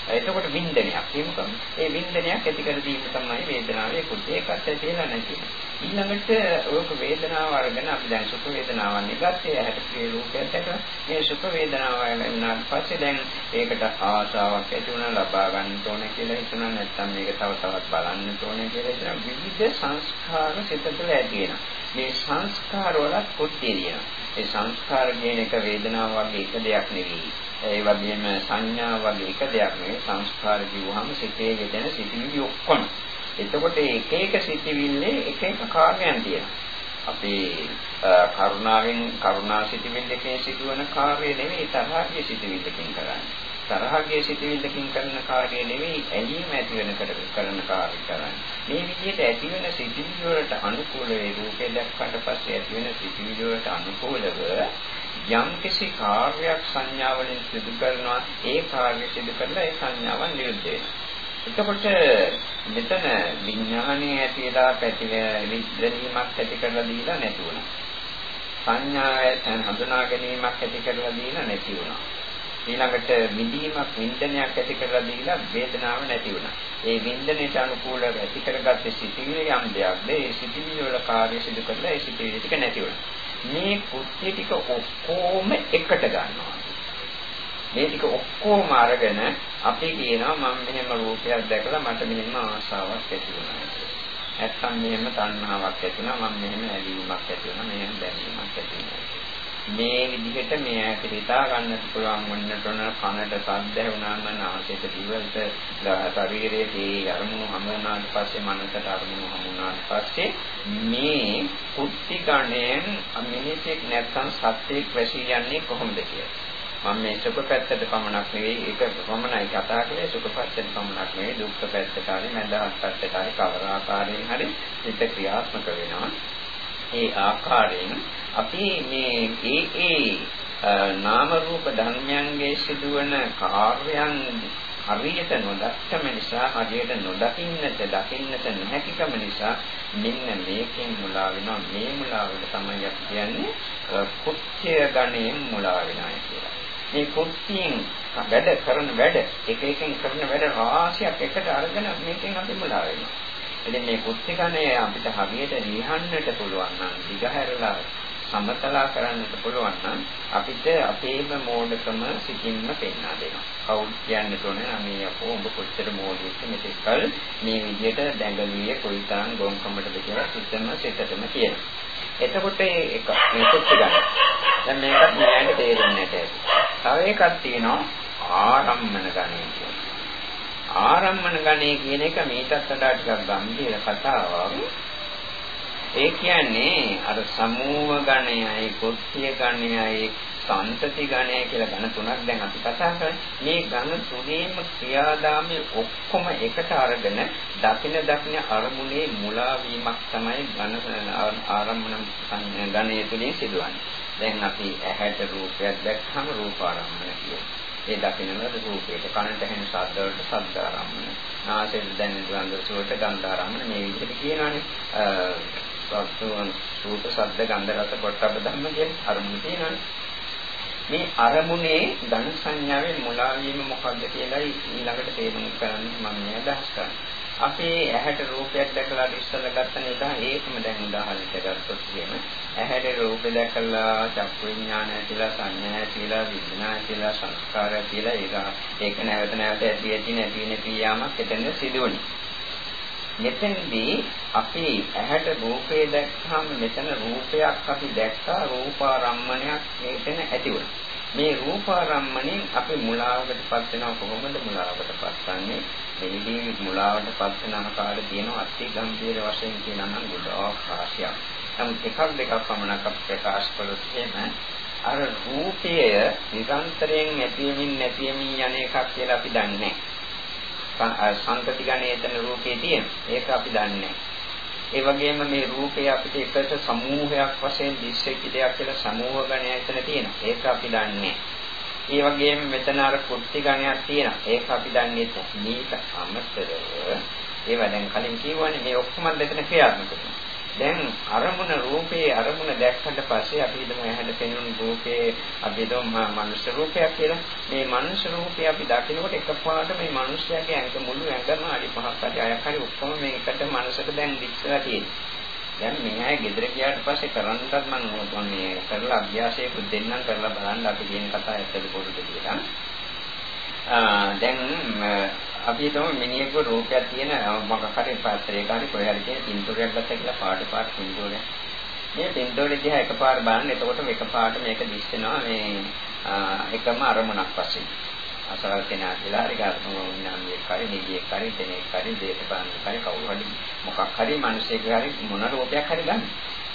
එතකොට වින්දනයක් කියමුකම. ඒ වින්දනයක් ඇති කර දීම තමයි වේදනාවේ කුත් ඒකත් ඇතිලා නැති. ඊළඟට ඕක වේදනාව අරගෙන අපි දැන් සුඛ වේදනාවන් ඉගත්තේ ඇහැට ප්‍රිය රූපයක් දැකලා මේ සුඛ වේදනාව වුණාට පස්සේ දැන් ඒකට ආශාවක් ඇති වුණා ලබා ගන්න ඕනේ කියලා හිතුණා නැත්නම් මේක තව තවත් බලන්න ඕනේ කියලා හිතන විවිධ සංස්කාර සිත තුළ ඇති වෙනවා. මේ සංස්කාර වලත් කොටේ තියෙනවා. ඒ සංස්කාර කියන එක වේදනාව වගේ එක දෙයක් නෙවෙයි. ඒ වගේම සංඥා වගේ එක දෙයක් නෙවෙයි. සංස්කාර කිව්වහම සිතේ යෙදෙන සිතිවිලි ඔක්කොම. එතකොට එක එක සිතිවිල්ලේ එක එක කාර්යයන් තියෙනවා. අපේ කරුණාවෙන් කරුණා සිතිවිල්ලකින් සිදුවන කාර්යය නෙවෙයි තරහගේ සිතිවිල්ලකින් කරන්නේ. තරහගේ සිටිවිල්ලකින් කරන කාර්යය නෙවෙයි ඇලීම ඇති වෙන කරන කාර්ය කරන්නේ. මේ විදිහට ඇති වෙන සිටිවිලි වලට අනුකූල වේ රූපේ දැක්කට පස්සේ ඇති වෙන සිටිවිලි වලට අනුකූලව යම් කිසි කාර්යයක් සංඥාවලින් සිදු කරනවා ඒ කාර්ය සිදු කරලා ඒ සංඥාවන් නිරුද්ධ වෙනවා. එතකොට මෙතන විඥානයේ ඇතිලා පැති විද්දලීමක් ඇති කරලා දීලා නැති වුණා. සංඥාවෙන් හඳුනා ගැනීමක් ඇති කරලා දීලා නැති වුණා. ඊළඟට විඳීමක් වින්දනයක් ඇති කරලා දීලා වේදනාව නැති වුණා. ඒ වින්දනයට අනුකූලව ඇති කරගත්තේ සිටිවිලි යම් දෙයක්ද ඒ සිටිවිලි වල කාර්ය සිදු කරලා ඒ සිටිවිලි ටික නැති වුණා. මේ කුත්‍ය ටික ඔක්කොම එකට ගන්නවා. මේ ටික ඔක්කොම අරගෙන අපි කියනවා මම මෙහෙම රූපයක් දැකලා මට මෙහෙම ආශාවක් ඇති වුණා. නැත්තම් මෙහෙම තණ්හාවක් ඇති වුණා මම මෙහෙම ඇලීමක් ඇති වුණා මෙහෙම දැනීමක් ඇති වුණා. මේ විදිහට මේ ඇයට හිතා ගන්නත් පුළුවන් වන්නට උන කනට සද්ද ඇහුණාම නාසයට දිවට ශරීරයේ ඒ අරමුණු හමු වුණාට පස්සේ මනසට අරමුණු හමු වුණාට පස්සේ මේ කුත්ති ගණයෙන් මිනිසෙක් නැත්නම් සත්‍යයක් වැසී යන්නේ කොහොමද කියලා. මම මේ සුඛ පැත්තට පමණක් නෙවෙයි ඒක පමණයි කතා කරේ? සුඛ පැත්තට පමණක් නෙවෙයි දුක්ඛ පැත්තට හරි මඳහත් පැත්තට හරි කවර ආකාරයෙන් හරි හිත ක්‍රියාත්මක වෙනවා. ඒ ආකාරයෙන් අපි මේ ඒ ඒ නාම රූප ධර්මයන්ගේ සිදුවන කාර්යයන් හරියට නොදක්කම නිසා හරියට නොදකින්නට දකින්නට නොහැකිකම නිසා මෙන්න මේකෙන් මුලා වෙනවා මේ මුලාවට තමයි අපි කියන්නේ කුත්‍ය ගණයෙන් මුලා වෙනවා කියලා. මේ කුත්‍යයෙන් වැඩ කරන වැඩ එක එකෙන් කරන වැඩ රාශියක් එකට අරගෙන මේකෙන් අපි මුලා වෙනවා. ඉතින් මේ කුත්‍ය ගණය අපිට හරියට ලියන්නට පුළුවන් නම් දිගහැරලා සමතලා කරන්නට පුළුවන් නම් අපිට අපේම මෝඩකම සිතින්ම පෙන්වා දෙනවා. කවුද කියන්නේ තෝනේ මේ අපෝ ඔබ කොච්චර මෝඩයෙක්ද මෙතෙක්කල් මේ විදිහට දැඟලුවේ කොයිතරම් ගොංකමටද කියලා සිතම සිතටම කියනවා. එතකොට ඒක මේකත් ගන්න. දැන් මේකත් නෑට තේරෙන්නේ නැහැ. තව එකක් තියෙනවා ආරම්මන ගණය කියන්නේ. ආරම්මන ගණය කියන එක මේකත් වඩා ටිකක් ගැඹීර කතාවක්. ඒ කියන්නේ අර සමූහ ගණයයි, කුත්‍ය ගණයයි, සම්තති ගණය කියලා ගණ තුනක් දැන් අපි කතා කරන්නේ. මේ ගණ තුනේම ක්‍රියාදාමයේ ඔක්කොම එකට අරගෙන දකින දකින අරමුණේ මුලා වීමක් තමයි ගණ ආරම්භන ගණය තුලින් සිදුවන්නේ. දැන් අපි ඇහැට රූපයක් දැක්කම රූපාරම්මන කියනවා. ඒ දකින්නද රූපයට කනට ඇහෙන ශබ්ද වලට ශබ්ද ආරම්මන. නාසයට දැනෙන ගන්ධ සුවට ගන්ධ ආරම්මන මේ විදිහට කියනවානේ. සත්තුන් රූප ශබ්ද ගන්ධ රස පොට්ටබ්බ ධම්ම කියන අරමුණු තියෙනවානේ. මේ අරමුණේ ධන සංඥාවේ මුලා වීම මොකක්ද කියලායි ඊළඟට තේරුම් ගන්න මම මේ අදහස් කරන්නේ. අපේ ඇහැට රූපයක් දැකලා ඉස්සෙල්ලා ගත්ත නේද ඒකම දැන් උදාහරණයක් ගත්තොත් එහෙම ඇහැට රූපය දැකලා චක්කු විඥානය ඇතිලා සංඥා ඇතිලා විඥානය ඇතිලා සංස්කාර ඇතිලා ඒක ඒක නැවත නැවත ඇති ඇති නැති නැති යාමක් එතන සිදුවන්නේ මෙතෙන්දී අපි ඇහැට රූපය දැක්කම මෙතන රූපයක් අපි දැක්කා රූපාරම්මණයක් මෙතන ඇති වුණා මේ රූපාරම්මණයෙන් අපි මුලාවකටපත් වෙනව කොහොමද මුලාවකටපත් වන්නේ මෙහිදී මුලාවටපත් වෙන ආකාරය තියෙනවා අති ගම්භීර වශයෙන් කියනවා නම් ගොඩාක් රාශියක්. නමුත් එකක් දෙකක් පමණක් අපි ප්‍රකාශ කළොත් එහෙම අර රූපය නිරන්තරයෙන් ඇතිවෙමින් නැතිවෙමින් යන එකක් කියලා අපි දන්නේ නැහැ. සංකති ගණයේ එතන රූපේ තියෙන. ඒක අපි දන්නේ නැහැ. ඒ වගේම මේ රූපය අපිට එකට සමූහයක් වශයෙන් දිස්සෙච්ච දෙයක් කියලා සමූහ ගණය එතන තියෙනවා. ඒක අපි දන්නේ ඒ වගේම මෙතන අර කුට්ටි ගණයක් තියෙනවා. ඒක අපි දන්නේ නැහැ. මේක අමතරව ඒවා දැන් කලින් කියවනේ මේ ඔක්කොම දෙතන ක්‍රියාත්මක වෙනවා. දැන් අරමුණ රූපේ අරමුණ දැක්කට පස්සේ අපි හිතමු ඇහැට පෙනුන රූපේ අපි හිතමු මනුෂ්‍ය රූපයක් කියලා. මේ මනුෂ්‍ය රූපේ අපි දකිනකොට එකපාරට මේ මනුෂ්‍යයාගේ ඇඟ මුළු ඇඟම අඩි පහක් හරි අයක් හරි ඔක්කොම මේකට මනසට දැන් දිස්සලා තියෙනවා. දැන් මේ අය ගෙදර ගියාට පස්සේ කරන්නටත් මම මේ කරලා අභ්‍යාසයක් දෙන්නම් කරලා බලන්න අපි කියන කතා ඇත්තද පොඩුද කියලා. දැන් අපි හිතමු මිනිහෙකුගේ රූපයක් තියෙන මොකක් හරි පාත්‍රයක හරි කොහේ හරි තියෙන පින්තූරයක් ගත්තා කියලා පාට පාට පින්තූරයක්. මේ පින්තූරෙ දිහා එකපාර බලන්න එතකොට එකපාරට මේක දිස්සෙනවා මේ එකම අරමුණක් වශයෙන්. අසවල් කෙනා කියලා හරි ගාතම විනාමියෙක් හරි නිදියෙක් හරි දෙනෙක් හරි දේශපාලනික හරි කවුරු හරි මොකක් හරි මිනිසෙක් හරි මොන රූපයක් හරි ගන්න.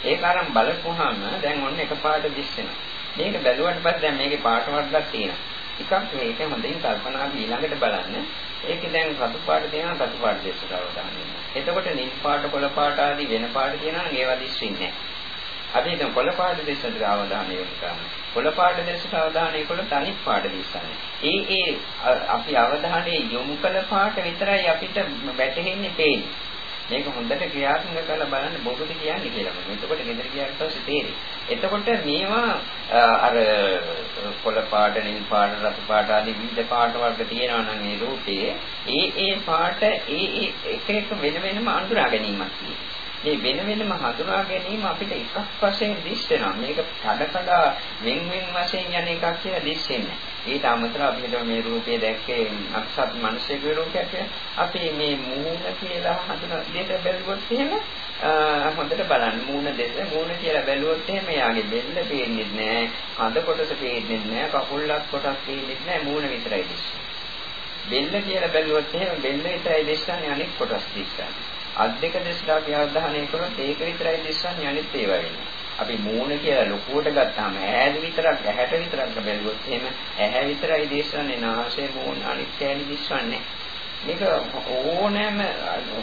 ඒක අරන් බලපුවාම දැන් ඔන්න එකපාරට දිස්සෙනවා. මේක බැලුවට පස්සේ දැන් මේකේ පාට වර්ගයක් තියෙනවා. එකක් මේක හොඳින් කල්පනා ඊළඟට බලන්න. ඒකේ දැන් රතු පාට තියෙනවා රතු පාට දෙස්සට අවධානය යොමු. එතකොට නිල් පාට කොළ පාට ආදී වෙන පාට තියෙනවා නම් ඒවා දිස්වෙන්නේ නැහැ. අපි දැන් කොළ පාට දෙස්සට අවධානය යොමු කරනවා. කොළ පාට දෙස්සට අවධානය කළොත් අනිත් පාට දිස්සන්නේ. ඒ ඒ අපි අවධානය යොමු කළ පාට විතරයි අපිට වැටහෙන්නේ පේන්නේ. මේක හොඳට ක්‍රියාත්මක කරලා බලන්න මොකද කියන්නේ කියලා මම. එතකොට ගෙදර ගියාට පස්සේ තේරෙයි. එතකොට මේවා අර කොළ පාට, නිල් පාට, රතු පාට ආදී විවිධ පාට වර්ග තියෙනවා නම් මේ රූපයේ ඒ ඒ පාට ඒ ඒ එක එක වෙන වෙනම අඳුරා ගැනීමක් තියෙනවා. මේ වෙන වෙනම හඳුනා ගැනීම අපිට එකක් වශයෙන් දිස් වෙනවා. මේක කඩ කඩ වෙන් වෙන් වශයෙන් යන එකක් කියලා දිස් වෙන්නේ. ඊට අමතරව අපි හිතමු මේ රූපය දැක්කේ අක්ෂත් මිනිසෙකුගේ රූපයක් කියලා. අපි මේ මූණ කියලා හඳුනා දෙයට බැලුවොත් එහෙම හොඳට බලන්න මූණ දෙස මූණ කියලා බැලුවොත් එහෙම යාගේ බෙල්ල පේන්නේ නැහැ, කඳ කොටස පේන්නේ නැහැ, කකුල්ලක් කොටස් පේන්නේ නැහැ, මූණ විතරයි දිස්සන්නේ. බෙල්ල කියලා බැලුවොත් එහෙම බෙල්ල විතරයි දිස්සන්නේ අනිත් කොටස් දිස්සන්නේ. අත් දෙක දෙසට අපි අවධානය කරොත් ඒක විතරයි දිස්සන්නේ අනිත් ඒවා වෙන්නේ. අපි මූණ කියලා ලොකුවට ගත්තාම ඈද විතරක් ඇහැට විතරක් බැලුවොත් එහෙම ඇහැ විතරයි දිස්සන්නේ නාසය මූණ අනිත් කෑලි දිස්සන්නේ. මේක ඕනෑම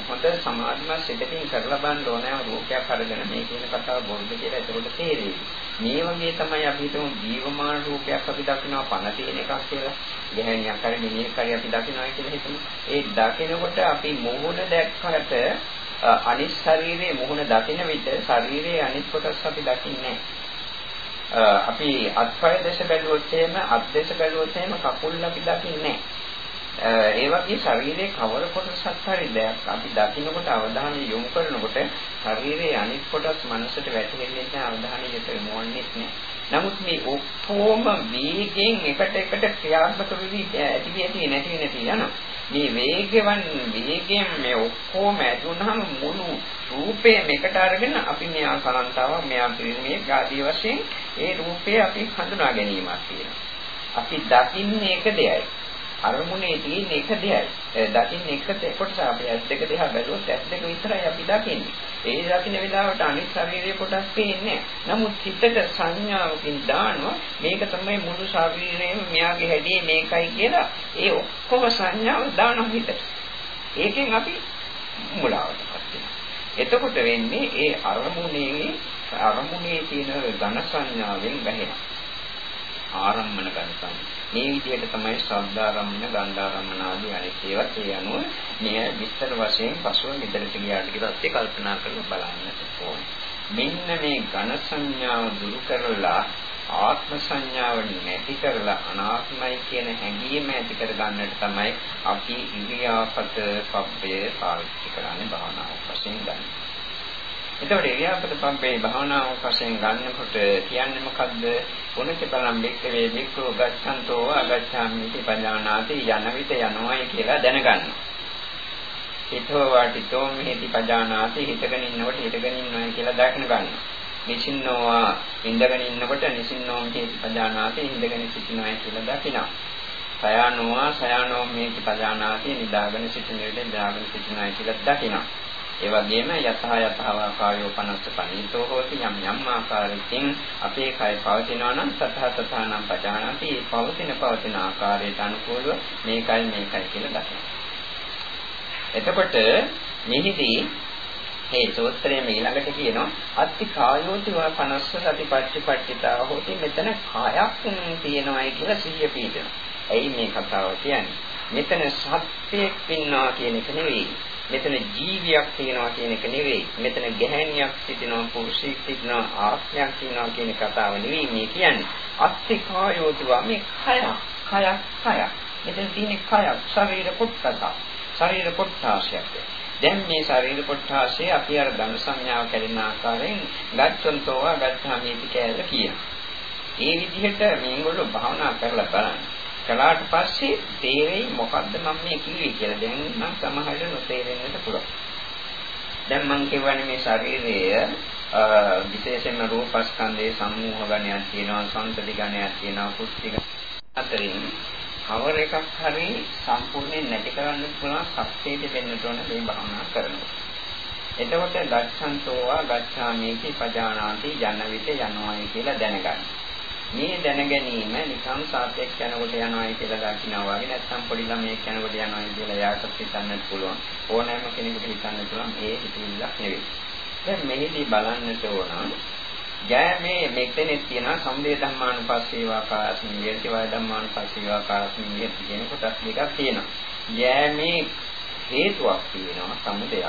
හොඳ සමාධිමත් සිතකින් කරලා බලන්න ඕනෑම රූපයක් අරගෙන මේ කියන කතාව බොරුද කියලා එතකොට තේරෙයි. මේ වගේ තමයි අපි හිතමු ජීවමාන රූපයක් අපි දකිනවා පණ තියෙන එකක් කියලා. ගැහණියක් හරි මිනිහෙක් හරි අපි දකිනවා කියලා හිතමු. ඒ දකිනකොට අපි මොහොන දැක්කට අනිත් ශරීරයේ මුහුණ දකින විට ශරීරයේ අනිත් කොටස් අපි දකින්නේ අපි අත්පය දේශ බැලුවොත් එහෙම අත් දේශ බැලුවොත් එහෙම කකුල් අපි දකින්නේ ඒ වගේ ශරීරයේ කවර කොටසක් හරි දැක් අපි දකින්නකොට අවධානය යොමු කරනකොට ශරීරයේ අනිත් කොටස් මනසට වැටෙන්නේ නැහැ අවධානය යොමු වෙන්නේ නැහැ. නමුත් මේ ඔක්කොම වේගෙන් එකට එකට ක්‍රියාත්මක වෙවි ඇති ඇති නැති නැති යනවා. මේ වේගවන් වේගයෙන් මේ ඔක්කොම ඇති වුනහම මුළු රූපේ මේකට අරගෙන අපි මෙයා කලන්තාවක් මෙයා පිරිමේ ආදී වශයෙන් ඒ රූපේ අපි හඳුනා ගැනීමක් තියෙනවා. අපි දකින්නේ එක දෙයයි. අරමුණේ තියෙන එක දෙයයි. දකින්න එක කොටස අපි ඇස් දෙක දිහා බැලුවොත් ඇස් දෙක විතරයි අපි දකින්නේ. ඒ දකින්න වෙලාවට අනිත් ශරීරයේ කොටස් පේන්නේ නමුත් හිතට සංඥාවකින් දානවා මේක තමයි මුළු ශරීරයේම මෙයාගේ හැඩේ මේකයි කියලා ඒ ඔක්කොම සංඥාව දානවා හිතට. ඒකෙන් අපි මුලාවටපත් වෙනවා. එතකොට වෙන්නේ ඒ අරමුණේ අරමුණේ තියෙන ඝන සංඥාවෙන් බැහැෙනවා. ආරම්මන ඝන සංඥා. මේ විදිහට තමයි ශබ්දාරම්මන, ගන්ධාරම්මන ආදී අනිත් ඒවා ඒ අනුව මෙය විස්තර වශයෙන් පසුව මෙතනට ගියාට කියලා අපි කල්පනා කරලා බලන්න ඕනේ. මෙන්න මේ ඝන සංඥාව දුරු කරලා ආත්ම සංඥාව නැති කරලා අනාත්මයි කියන හැඟීම ඇති කර ගන්නට තමයි අපි ඉරියාපත පබ්බේ පාවිච්චි කරන්නේ භාවනාව වශයෙන් ගන්න. එතකොට ඉරියාපත පබ්බේ භාවනාව වශයෙන් ගන්නකොට කියන්නේ මොකද්ද? උනච්ච බලම් බික්කවේ බික්කෝ ගච්ඡන්තෝ අගච්ඡාමි පජානාති යන විට යනවායි කියලා දැනගන්නවා. හිතෝ වාටිතෝ මෙහිදී පජානාති හිතගෙන ඉන්නකොට හිතගෙන ඉන්නවායි කියලා දැක්න ගන්නවා. නිසින්නෝවා ඉඳගෙන ඉන්නකොට නිසින්නෝම් චේති පජානාති ඉඳගෙන සිටිනවා කියලා දකිනවා. සයානෝවා සයානෝ මේති පජානාති නිදාගෙන සිටින විට නිදාගෙන සිටිනවා කියලා දකිනවා. ඒ වගේම යතහ යතහවා කායෝ පනස්ස පනීතෝ හෝති යම් යම් ආකාරයකින් අපේ කය පවතිනවා නම් තතහ තථානම් පජානාති පවතින පවතින ආකාරයට අනුකූලව මේකයි මේකයි කියලා දකිනවා. එතකොට මෙහිදී මේ සූත්‍රයේ ඊළඟට කියනවා අත්ති කායෝති වා 50 සතිපට්ඨිපට්ඨිතා හොති මෙතන කායක් තියෙනවායි කියලා සිහිය පීඩනවා. ඇයි මේ කතාව කියන්නේ? මෙතන සත්‍යයක් ඉන්නවා කියන එක නෙවෙයි. මෙතන ජීවියක් තියෙනවා කියන එක නෙවෙයි. මෙතන ගැහැණියක් සිටිනවා, පුරුෂයෙක් සිටිනවා, ආත්මයක් තියෙනවා කියන කතාව නෙවෙයි මේ කියන්නේ. අත්ති කායෝති වා මේ කය, කය, කය. මෙතන තියෙන කය, ශරීර කොටසක්. ශරීර කොටාශයක්. දැන් මේ ශරීර කොටාශය අපි අර ධන සංඥාව කැඩෙන ආකාරයෙන් ගත්තොන්තෝව ගත්තාමීති කියලා කියනවා. ඒ විදිහට මේගොල්ලෝ භාවනා කරලා බලන්න. කළාට පස්සේ තේරෙයි මොකද්ද මම මේ කිව්වේ කියලා. දැන් නම් සමහරවිට නොතේරෙන්නට පුළුවන්. දැන් මම කියවනේ මේ ශරීරය විශේෂයෙන්ම රූපස්කන්ධයේ සම්මූහ ගණයක් තියෙනවා, සංතති ගණයක් තියෙනවා, කුෂ්ඨි අතරින් කවර එකක් හරි සම්පූර්ණයෙන් නැති කරන්න පුළුවන් ශක්තියට දෙන්න ඕන මේ භාවනා කරනවා. එතකොට ගච්ඡන්තෝවා ගච්ඡාමීති පජානාති යන විට යනවායි කියලා දැනගන්න. මේ දැන ගැනීම නිකම් සාපේක්ෂ යනකොට යනවායි කියලා දකින්නවා වගේ නැත්නම් පොඩි ළමයෙක් යනකොට යනවායි කියලා යාකට හිතන්නත් පුළුවන්. ඕනෑම කෙනෙකුට හිතන්න පුළුවන් ඒ හිතවිල්ලක් නෙවෙයි. දැන් මෙහිදී බලන්නට ඕන ජයමේ මෙතන තියෙනවා සම්දේ ධම්මානුපස්සීවා කාස්මින් විරති වය ධම්මානුපස්සීවා කාස්මින් විරති කියන කොටස් දෙකක් තියෙනවා. යෑමේ හේතුවක් තියෙනවා සමුදයක්.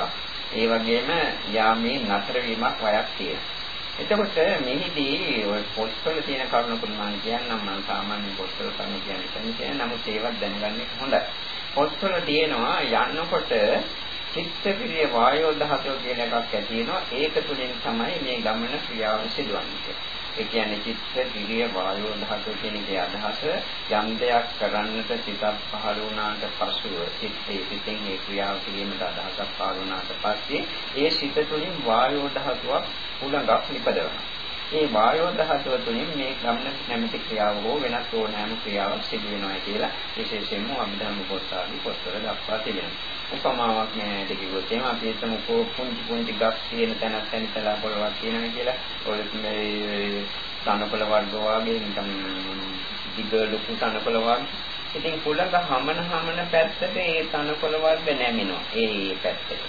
ඒ වගේම යාමේ නතර වීමක් වයක් තියෙනවා. එතකොට මෙහිදී ඔය පොත්වල තියෙන කරුණු මම කියන්නම් මම සාමාන්‍ය පොත්වල කරුණු කියන්නේ නැහැ. නමුත් ඒවත් දැනගන්න හොඳයි. පොත්වල තියෙනවා යන්නකොට චිත්තක්‍රිය වායෝ ධාතුව කියන එකක් ඇති වෙනවා ඒක තුළින් තමයි මේ ගමන ක්‍රියාව සිදුවන්නේ. ඒ කියන්නේ චිත්තක්‍රිය වායෝ ධාතුව කියන එකේ අදහස යම් දෙයක් කරන්නට සිතක් පහළ වුණාට පසුව සිතේ සිතෙන් ඒ ක්‍රියාව කිරීමට අදහසක් පහළ වුණාට පස්සේ ඒ සිත තුළින් වායෝ ධාතුවක් උලඟක් නිපදවනවා. ඒ වායෝ ධාතුව තුළින් මේ ගමන නැමැති ක්‍රියාව හෝ වෙනත් ඕනෑම ක්‍රියාවක් සිදු වෙනවා කියලා විශේෂයෙන්ම අභිධර්ම පොත් ආදී පොත්වල දක්වා තිබෙනවා. උපමාවක් නෑට කිව්වොත්. එහෙම අපි හිතමුකෝ පුංචි පුංචි ගස් තියෙන තැනක් තැනිතලා පොළවක් තියෙනවා කියලා. ඔය මේ තනකොළ වර්ග වගේ නිකන් දිග ලොකු තනකොළ වර්ග. ඉතින් කුලඟ හමන හමන පැත්තට ඒ තනකොළ වර්ග නැමිනවා. ඒ පැත්තට.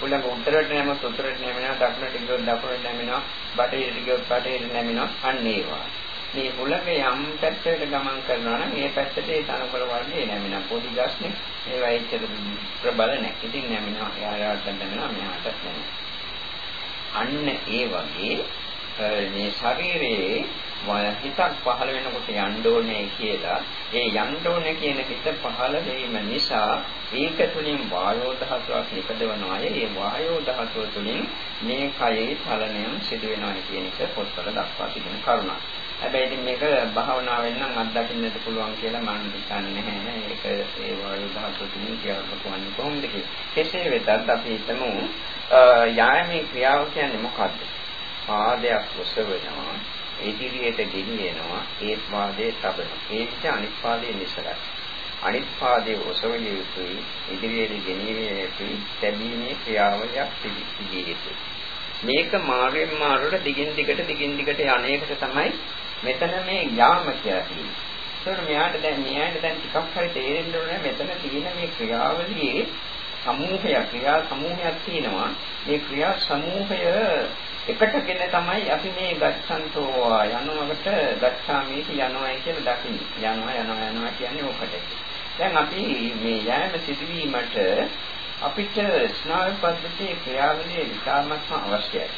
කුලඟ උඩරට නැමත් උඩරට නැමිනවා දකුණට ගියොත් දකුණට නැමිනවා බටහිරට ගියොත් බටහිරට නැමිනවා අන්න ඒවා. මේ මුලක යම් පැත්තකට ගමන් කරනවා නම් ඒ පැත්තට ඒ තනකොළ වර්ගය නැමිනා පොඩි ගස්නේ ඒවා එච්චර ප්‍රබල නැහැ. ඉතින් නැමිනා එහාට නැමිනා මෙහාට නැමිනා. අන්න ඒ වගේ මේ ශරීරයේ හිතක් පහළ වෙනකොට යන්න ඕනේ කියලා ඒ යන්න ඕනේ කියන හිත පහළ වීම නිසා ඒක තුලින් වායෝ ධාතුවක් නිපදවනවා. ඒ වායෝ ධාතුව තුලින් මේ කයේ චලනයන් සිදු වෙනවා කියන එක පොත්වල දක්වා තිබෙන කරුණක්. හැබැයි ඉතින් මේක භාවනාවෙන් නම් අත්දකින්නට පුළුවන් කියලා මම හිතන්නේ නැහැ. ඒක ඒ වායු ධාතුතුමින් ක්‍රියාත්මක වන්නේ කොහොමද කියලා. කෙසේ වෙතත් අපි හිතමු යාමේ ක්‍රියාව කියන්නේ මොකද්ද? පාදයක් ඔසවනවා, ඉදිරියට ගෙනියනවා, ඒ පාදයේ තබනවා. ඒ විට අනිත් පාදයේ නිසලයි. අනිත් පාදයේ ඔසවිය යුතුයි, ඉදිරියට ගෙනියවිය යුතුයි, තැබීමේ ක්‍රියාවලියක් සිදුවිය යුතුයි. මේක මාර්ගෙන් මාර්ගට දිගින් දිගට දිගින් දිගට යන්නේකට තමයි මෙතන මේ යාම කියලා තියෙන්නේ. ඒතකොට මෙයාට දැන් මෙයාට දැන් ටිකක් හරි තේරෙන්න ඕනේ මෙතන තියෙන මේ ක්‍රියාවලියේ සමූහයක් ක්‍රියා සමූහයක් තියෙනවා. මේ ක්‍රියා සමූහය එකටගෙන තමයි අපි මේ ගච්ඡන්තෝ යනවට ගච්ඡාමීති යනවායි කියලා දකින්නේ. යනවා යනවා යනවා කියන්නේ ඕකට. දැන් අපි මේ යෑම සිදුවීමට අපිට ස්නායු පද්ධතියේ ක්‍රියාවලිය ඉතාමත්ම අවශ්‍යයි.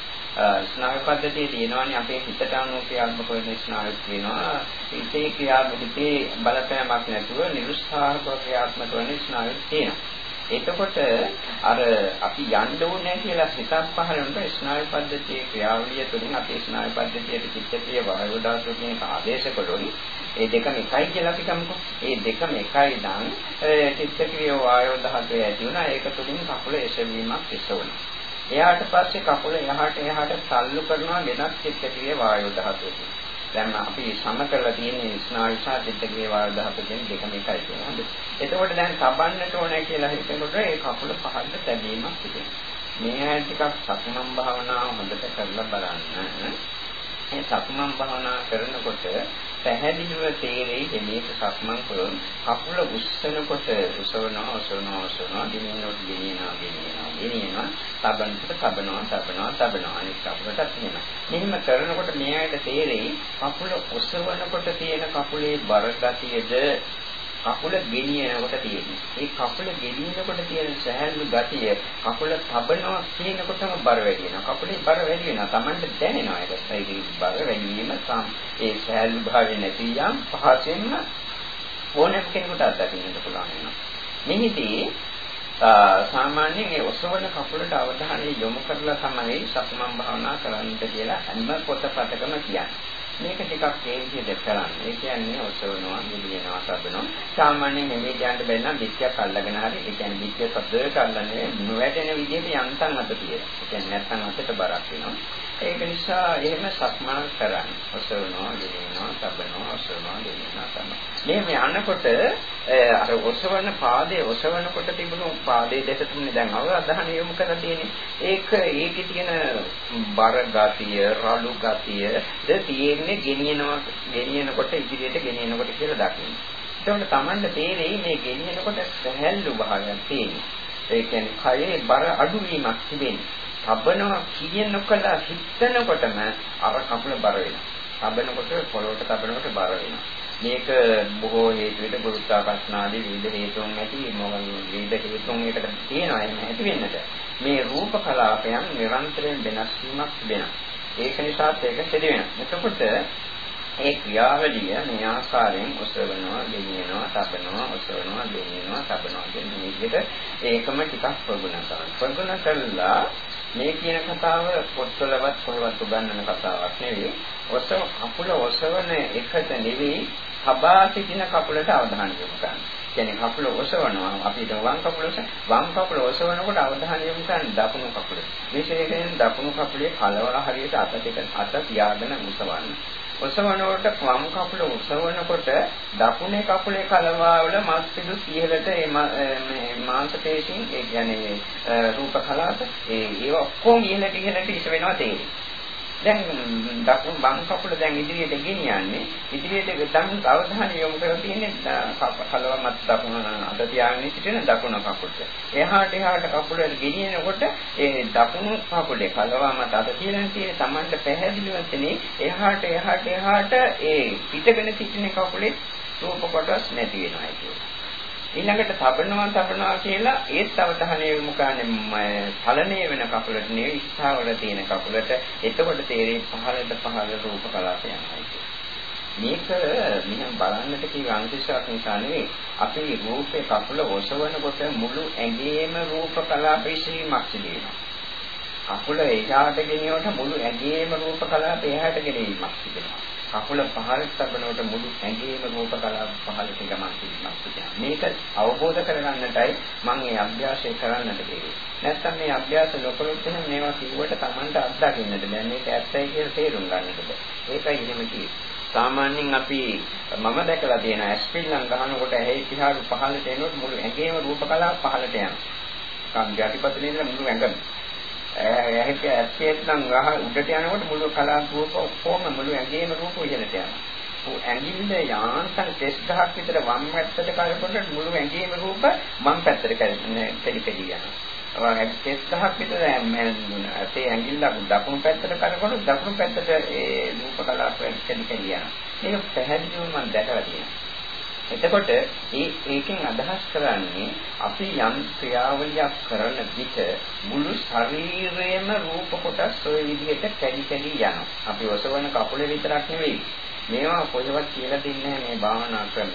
ස්නායු පද්ධතිය තියෙනවානේ අපේ හිතට අනුව ක්‍රියාත්මක වෙන ස්නායු තියෙනවා. හිතේ ක්‍රියාවලියේ බලපෑමක් නැතුව නිරුස්ථාහක ක්‍රියාත්මක වෙන ස්නායු තියෙනවා. එතකොට අර අපි යන්න ඕනේ කියලා හිතක් පහළ වෙනකොට ස්නායු පද්ධතියේ ක්‍රියාවලිය තුළින් අපේ ස්නායු පද්ධතියට චිත්තක්‍රිය වායු ධාතුව කියන ආදේශ කළොයි ඒ දෙකම එකයි කියලා අපි ගමුකෝ. ඒ දෙකම එකයි නම් චිත්තක්‍රිය වායු ධාතුව ඇති වුණා ඒක තුළින් කකුල එසවීමක් එසවුණා. එයාට පස්සේ කකුල එහාට එහාට තල්ලු කරනවා වෙනත් චිත්තක්‍රිය වායු ධාතුවකින්. දැන් අපි සම කරලා තියෙන ස්නායු සහ චිත්තකේ වාර්ධහත කියන දෙකම එකයි කියන්නේ. එතකොට දැන් තබන්නට ඕනේ කියලා හිතනකොට ඒ කකුල පහළට තැබීමක් තිබෙනවා. මේ ඇයි ටිකක් සක්මන් භාවනාව හොඳට කරලා බලන්න. මේ සක්මන් භාවනා කරනකොට පැහැදිලිව තේරෙයි මේක සක්මන් කරන. කකුල උස්සනකොට උසවනවා උසවනවා උසවනවා ගෙනියනකොට ගෙනියනවා ගෙනියනවා ගෙනියනවා තබනකොට තබනවා තබනවා තබනවා. අනිත් කකුලටත් එහෙම. මෙහෙම කරනකොට මෙයාට තේරෙයි කකුල ඔසවනකොට තියෙන කකුලේ බර ගතියද කකුල ගෙනියනකොට තියෙන්නේ. ඒ කකුල ගෙනියනකොට තියෙන සහැල්ලු ගතිය කකුල තබනවා කියනකොටම බර වැඩි වෙනවා. කකුලේ බර වැඩි වෙනවා. Tamanට දැනෙනවා ඒක. ඒකේ බර වැඩි වීම ඒ සහැල්ලු භාවය නැති යම් පහසෙන්ම ඕනෑම කෙනෙකුට අත්දකින්නට පුළුවන් වෙනවා. මෙහිදී සාමාන්‍යයෙන් ඒ ඔසවන කකුලට අවධානය යොමු කරලා තමයි සක්මන් භාවනා කරන්නට කියලා හැම පොතපතකම කියන්නේ. මේක ටිකක් ඒ විදිහට කරන්න. ඒ කියන්නේ ඔසවනවා, නිදිනවා, සබනවා. සාමාන්‍යයෙන් මේ විදිහට බැලන පිටියක් අල්ලගෙන හරි, ඒ කියන්නේ පිටිය සද්දයට අල්ලන්නේ නොවැටෙන විදිහට යන්තම් අත තියෙනවා. ඒ කියන්නේ නැත්තම් අතට බරක් වෙනවා. ඒක නිසා එහෙම සක්මන් කරන්න. ඔසවනවා, නිදිනවා, සබනවා, ඔසවනවා, නිදිනවා, සබනවා. මෙහෙම යනකොට අර ඔසවන පාදයේ ඔසවනකොට තිබුණු පාදයේ දෙක තුනේ දැන් අවධානය යොමු කරලා තියෙන්නේ. ඒක ඒකේ තියෙන බර ගතිය, රළු ගතිය ද තියෙන්නේ ගෙනියනවා ගෙනියනකොට ඉදිරියට ගෙනියනකොට කියලා දකින්න. එතකොට Tamanne තේරෙයි මේ ගෙනියනකොට සැහැල්ලු භාවයක් තියෙනවා. ඒ කියන්නේ කයේ බර අඩුවීමක් තිබෙන්නේ. තබනවා කියනකොට හිතනකොටම අර කකුල බර වෙනවා. තබනකොට පොළොවට තබනකොට බර වෙනවා. මේක බොහෝ හේතු විට ගුරුත්වාකර්ෂණාදී විවිධ හේතුන් ඇති මොකද විවිධ හේතුන් එකට තියෙනවා එහෙම ඇති වෙන්නට. මේ රූප කලාපයන් නිරන්තරයෙන් වෙනස් වීමක් වෙනවා. ඒක නිසා ඒක සිදු වෙනවා. එතකොට ඒ ක්‍රියාවලිය මේ ආකාරයෙන් ඔසවනවා, ගෙනියනවා, තබනවා, ඔසවනවා, ගෙනියනවා, තබනවා කියන විදිහට ඒකම ටිකක් ප්‍රගුණ කරනවා. ප්‍රගුණ කළා මේ කියන කතාව පොත්වලවත් කොහෙවත් උගන්වන කතාවක් නෙවෙයි. ඔසව කකුල ඔසවන එකට නෙවෙයි, හබා සිටින කකුලට අවධානය යොමු කරන්න. කියන්නේ කකුල ඔසවනවා අපි වම් කකුල වම් කකුල ඔසවනකොට අවධානය යොමු කරන්නේ දකුණු කකුල. විශේෂයෙන් දකුණු කකුලේ කලවර හරියට අත දෙක අත තියාගෙන ඔසවන්න. ඔසවනකොට වම් කකුල ඔසවනකොට දකුණේ කකුලේ කලවාවල මස් පිඩු සියලට මේ මාංශ පේශීන් ඒ කියන්නේ රූප කලාප ඒ ඒවා ඔක්කොම ඉහළට ඉහළට ඉස වෙනවා තේරෙන්නේ. දැන් දකුණු වම් කකුල දැන් ඉදිරියට ගෙනියන්නේ ඉදිරියට දැන් අවධානය යොමු කරලා තියෙන්නේ කලව මත දකුණ අත තියාගෙන සිටින දකුණු කකුලට. එහාට එහාට කකුල ගෙනියනකොට ඒ දකුණු කකුලේ කලව මත අත තියලා තියෙන Tamanට පැහැදිලිවන්නේ එහාට එහාට එහාට ඒ පිටගෙන සිටින කකුලේ රූප කොටස් නැති වෙනවා කියන්නේ. ඊළඟට තබනවා තබනවා කියලා ඒත් අවධානය යොමු කරන්නේ චලනය වෙන කකුලට නෙවෙයි ස්ථාවර තියෙන කකුලට. එතකොට තේරෙයි පහළට පහළ රූප කලාප යනවා මේක මෙහෙම බලන්නට කිව්ව අංශයක් නිසා නෙවෙයි. අපේ රූපේ කකුල ඔසවනකොට මුළු ඇඟේම රූප කලාප ඉස්සීමක් සිදු වෙනවා. කකුල එහාට ගෙනියනකොට මුළු ඇඟේම රූප කලාප එහාට ගෙනීමක් සිදු වෙනවා. කකුල පහළට තබනකොට මුළු ඇඟේම රූප කලාව පහළට ගමන් කිරීමක් සිදුනවා. මේක අවබෝධ කරගන්නටයි මම මේ අභ්‍යාසය කරන්නට දෙන්නේ. නැත්තම් මේ අභ්‍යාස නොකරොත් එහෙනම් මේවා කිව්වට Tamanට අත්දකින්නට බෑ. මේක ඇත්තයි කියලා තේරුම් ගන්නට බෑ. ඒකයි එහෙම කිව්වේ. සාමාන්‍යයෙන් අපි මම දැකලා තියෙන ඇස්පිල්ලම් ගහනකොට ඇහි පිහාරු පහළට එනකොට මුළු ඇඟේම රූප කලාව පහළට යනවා. කම් යටිපතුලේ ඉඳලා මුළු ඇඟම ඇහිට ඇත්තේත් නම් රහ උඩට යනකොට මුළු කලාපූප ඔක්කොම මුළු ඇඟේම රූප ඉහළට යනවා. ඇඟිල්ල යාන්තම් 30000ක් විතර වම් පැත්තට කරපොට මුළු ඇඟේම රූප වම් පැත්තට කෙලි කෙලි යනවා. කෙස් ගහක් විතර ඇතේ ඇඟිල්ල දකුණු පැත්තට කරකවන දකුණු පැත්තට ඒ රූප කලාප කැඩි කැඩි යනවා. මේක පැහැදිලිවම මම දැකලා තියෙනවා. එතකොට ඒ ඒකෙන් අදහස් කරන්නේ අපි යම් ක්‍රියාවලියක් කරන විට මුළු ශරීරයේම රූප කොටස් ওই විදිහට කැඩි කැඩි යනවා. අපි ඔසවන කකුලේ විතරක් නෙවෙයි. මේවා කොහෙවත් කියලා දෙන්නේ නැහැ මේ භාවනා ක්‍රම.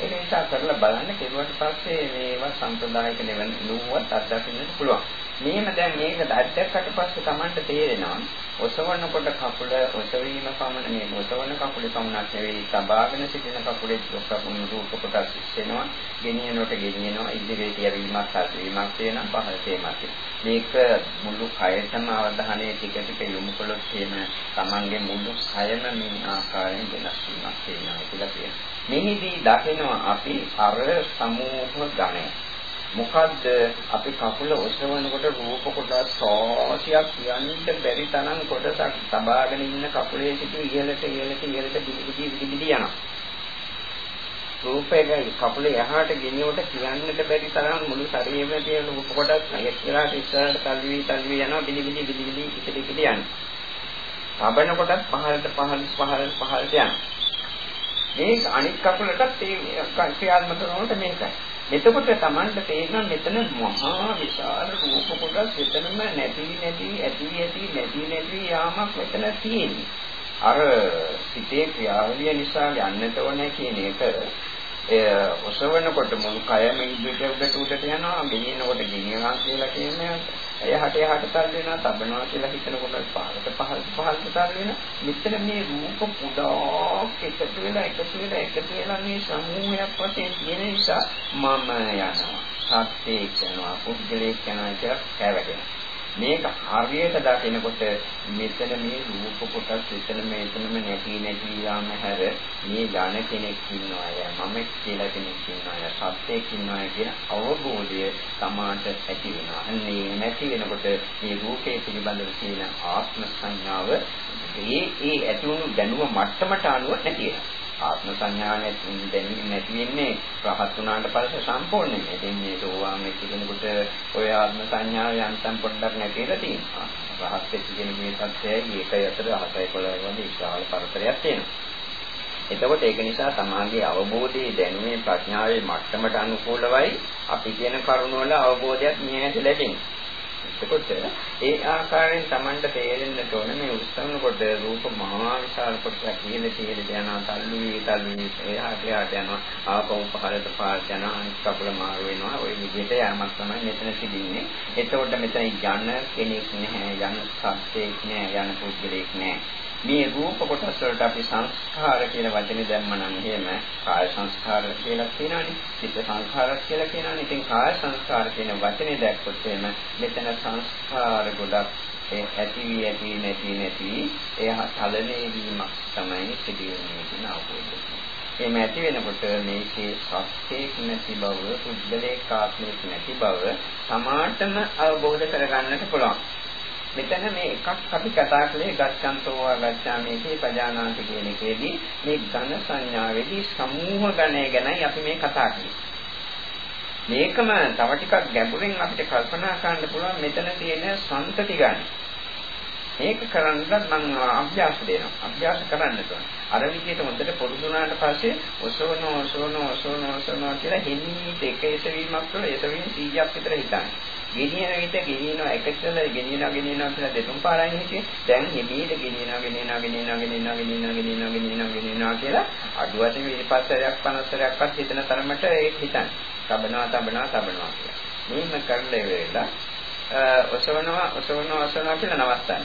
ඒක නිසා කරලා බලන්න කෙරුවට පස්සේ මේවා සම්ප්‍රදායික නෙවෙයි අත්දකින්නට පුළුවන්. මේම දැන් මේක දැක්කට පස්සේ Tamanට තේරෙනවා. ඔසවනකොට කකුල ඔසවීම පමණ මේ ඔසවන කකුලේ පමණක් නෙවෙයි තබාගෙන සිටින කකුලේ කකුණු රූප කොටස් ඉස්සෙනවා ගෙනියනකොට ගෙනියනවා ඉදිරියට යවීමක් හසුවීමක් වෙනවා පහළට එීමක් මේක මුළු කයතම අවධානය ටික ටික යොමු කළොත් එන Tamanගේ මුළු කයම මේ ආකාරයෙන් වෙනස් වීමක් වෙනවා කියලා කියනවා. මෙහිදී දකිනවා අපි අර සමූහ ගණය මොකද්ද අපි කකුල ඔසවනකොට රූප කොටස් සෝසියක් කියන්න බැරි තරම් කොටසක් තබාගෙන ඉන්න කකුලේ සිට ඉහළට ඉහළට ඉහළට දිගින් දිගින් යනවා. රූපයක කකුලේ එහාට ගෙනියවට කියන්නට බැරි තරම් මුළු ශරීරෙම තියෙන රූප කොටස් එක්කලාට ඉස්සරහට තල්වි තල්වි යනවා බිලි බිලි බිලි බිලි ඉතිරි ඉතිරි යනවා. තබන කොටත් පහළට පහළට පහළට පහළට යනවා. මේ අනිත් කකුලටත් ඒ ක්‍රියාත්මක කරනකොට මේකයි. එතකොට Tamanට තේරෙනවා මෙතන මහා විශාල රූප කොටස් එතනම නැති නැති ඇති ඇති නැති නැති යාමක් මෙතන තියෙන්නේ. අර සිතේ ක්‍රියාවලිය නිසා යන්නට ඕනේ කියන එක ඔසවනකොට මුළු කයම ඉදිරියට උඩට උඩට යනවා. ගෙනියනකොට ගෙනියනවා කියලා කියන්නේ එහාට එහාට තල් වෙනවා තබනවා කියලා හිතනකොට පහළට පහළට පහළට තල් වෙනවා. මෙතන මේ රූප පුඩා එකතු වෙලා එකතු වෙලා එකතු වෙලා මේ සමූහයක් වශයෙන් තියෙන නිසා මම යනවා. සත්‍යයක් යනවා පුද්ගලයෙක් යනවා කියලා කෑවැටෙනවා මේක හරියට දකිනකොට මෙතන මේ රූප කොටස් එතන මෙතනම නැති නැති යාම හැර මේ ඥාන කෙනෙක් ඉන්නවා ය මම කියලා කෙනෙක් ඉන්නවා ය සත්‍යයක් ඉන්නවා කියන අවබෝධය තමාට ඇති වෙනවා. අන්නේ නැති වෙනකොට මේ රූපේ පිළිබඳව තියෙන ආත්ම සංඥාව ඒ ඒ ඇති වුණු දැනුම මට්ටමට අනුව නැති වෙනවා. ආත්ම සංඥා දැනෙන්නේ නැති වෙන්නේ රහත් වුණාට පස්සේ සම්පූර්ණයෙන්. ඉතින් මේ සෝවාන් වෙච්ච කෙනෙකුට ඔය ආත්ම සංඥාව යන්තම් පොඩ්ඩක් නැතිලා තියෙනවා. රහත් වෙච්ච කෙනෙකුගේ සත්‍යයයි ඒකයි අතර 7යි 11යි වගේ විශාල පරතරයක් තියෙනවා. එතකොට ඒක නිසා තමාගේ අවබෝධයේ දැනුමේ ප්‍රඥාවේ මට්ටමට අනුකූලවයි අපි කියන කරුණ වල අවබෝධයක් මෙහෙට ලැබෙන්නේ. එතකොට ඒ ආකාරයෙන් Tamanට තේරෙන්න ඕන මේ උස්සනකොට රූප මහා විශාල කොටසක් ඉහළ ඉහළ යනවා තල්ලු වී තල්ලු වී එහාට එහාට යනවා ආපහු පහළට පහළට යනවා අනිත් කකුල මාරු වෙනවා. ওই විදිහට යamak තමයි මෙතන සිදුන්නේ එතකොට මෙතන යන්න කෙනෙක් නැහැ යන්න සත්‍යයක් නැහැ යන්න පුද්ගලෙක් නැහැ. මේ රූප කොටස් වලට අපි සංස්කාර කියන වචනේ දැම්මනම් එහෙම කාය සංස්කාර කියලා කියනවනේ චිත්ත සංස්කාර කියලා කියනවනේ ඉතින් කාය සංස්කාර කියන වචනේ දැක්කොත් එහෙම මෙතන සංස්කාර ගොඩක් ඒ ඇති වී ඇති නැති නැති එය චලනයේ වීමක් තමයි සිදුවෙන්නේ කියන අවබෝධය. එහෙම ඇති වෙනකොට මේකේ සත්‍යයක් නැති බව, පුද්ගලික ආත්මයක් නැති බව සමාන්තම අවබෝධ කරගන්නට පුළුවන්. මෙතන මේ එකක් අපි කතා කළේ ගච්ඡන්තෝ ගච්ඡාමේති පජානාන්ති කියන එකේදී මේ ඝන සංඥාවේදී සමූහ ගණය ගැනයි අපි මේ කතා කළේ. මේකම තව ටිකක් ගැඹුරින් අපිට කල්පනා කරන්න පුළුවන් මෙතන තියෙන සංතති ගණය. මේක කරන්නත් මම අභ්‍යාස දෙනවා. අභ්‍යාස කරන්න ඕන. අර විදිහට හොඳට පුරුදු වුණාට පස්සේ ඔසවන ඔසවන ඔසවන ඔසවන කියලා හිමීට එක එසවීමක් වල එසවීම 100ක් විතර හිතන්න. ගෙනියන විට ගෙනියනවා එකචල ගෙනියනවා ගෙනියනවා කියලා දෙතුන් පාරයි හිටියේ. දැන් හිමීට ගෙනියනවා ගෙනියනවා ගෙනියනවා ගෙනියනවා ගෙනියනවා ගෙනියනවා ගෙනියනවා ගෙනියනවා කියලා අඩු වශයෙන් 25ක් 50ක්වත් හිතන තරමට ඒක හිතන්න. තබනවා තබනවා තබනවා කියලා. මෙන්න කරලා ඉවරලා ඔසවනවා ඔසවනවා ඔසවනවා කියලා නවත්තන්න.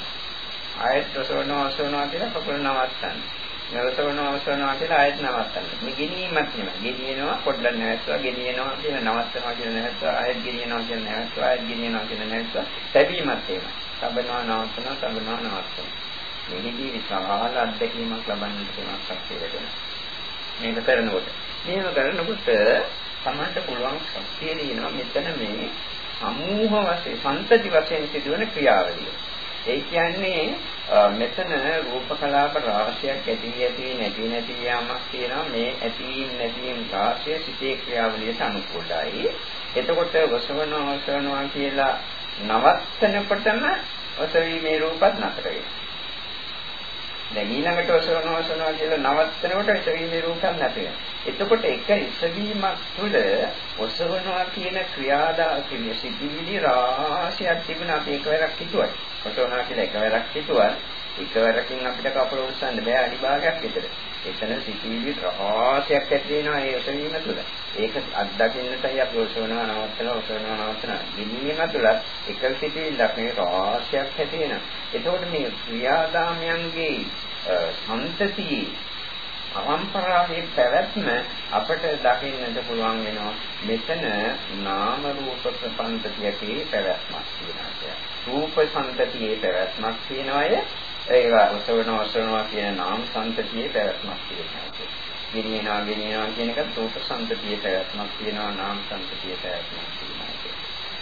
ආයෙත් ඔසවනවා ඔසවනවා කියලා කකුල නවත්තන්න. නවසවනවා ඔසවනවා කියලා ආයෙත් නවත්තන්න. මේ ගෙනීමක් නෙමෙයි. ගෙනියනවා පොඩ්ඩක් නැවතුවා ගෙනියනවා කියලා නවත්තනවා කියලා නැවතුවා ආයෙත් ගෙනියනවා කියලා නැවතුවා ආයෙත් ගෙනියනවා කියලා නැවතුවා. තැබීමක් එහෙමයි. තබනවා නවත්තනවා තබනවා නවත්තනවා. මෙහිදී විශාල අත්දැකීමක් ලබන්නට පුළුවන් ශක්තිය ලැබෙනවා. මේක කරනකොට. මේක කරනකොට තමන්ට පුළුවන් ශක්තිය දිනනවා මෙතන මේ සමූහ වශයෙන් සම්තති වශයෙන් සිදුවන ක්‍රියාවලිය. ඒ කියන්නේ මෙතන රූප කලාප රාශියක් ඇති ඇති නැති නැති යාමක් තියෙනවා මේ ඇති නැති රාශිය සිතේ ක්‍රියාවලියට අනුකූලයි. එතකොට ඔසවනවා ඔසවනවා කියලා නවත්තනකොටම ඔසවීමේ රූපත් නතර වෙනවා. දැන් ඊළඟට ඔසවනවා ඔසවනවා කියලා නවත්තනකොට ඔසවීමේ රූපත් නැති වෙනවා. එතකොට එක ඉසවීමක් තුළ ඔසවනවා කියන ක්‍රියාදා කියන සිද්ධිවිලි රාශියක් තිබුණා අපි එකවරක් හිතුවා. ඔසවනවා කියලා එකවරක් හිතුවා. එකවරකින් අපිට කපල උස්සන්න බෑ අඩි භාගයක් විතර. එතන සිටිවිලි රහසක් ඇති වෙනවා ඒ ඔසවීම තුළ. ඒක අත්දකින්නටයි අපි ඔසවනවා නවත්තනවා ඔසවනවා නවත්තනවා. ගිනීම තුළ එක සිටිවිල්ලක් මේ රහසක් ඇති වෙනවා. එතකොට මේ ක්‍රියාදාමයන්ගේ සම්තතියේ පරම්පරාවේ පැවැත්ම අපට දකින්නට පුළුවන් වෙනවා මෙතන නාම රූප ප්‍රපංචතියකේ පැවැත්මක් තියෙනවා රූප සංතතියේ පැවැත්මක් තියෙනවාය ඒවා ඔසවනවා ඔසවනවා කියන නාම සංතතියේ පැවැත්මක් තියෙනවා ගෙනියනවා ගෙනියනවා කියන එක රූප සංතතියේ පැවැත්මක් තියෙනවා නාම සංතතියේ පැවැත්මක් තියෙනවා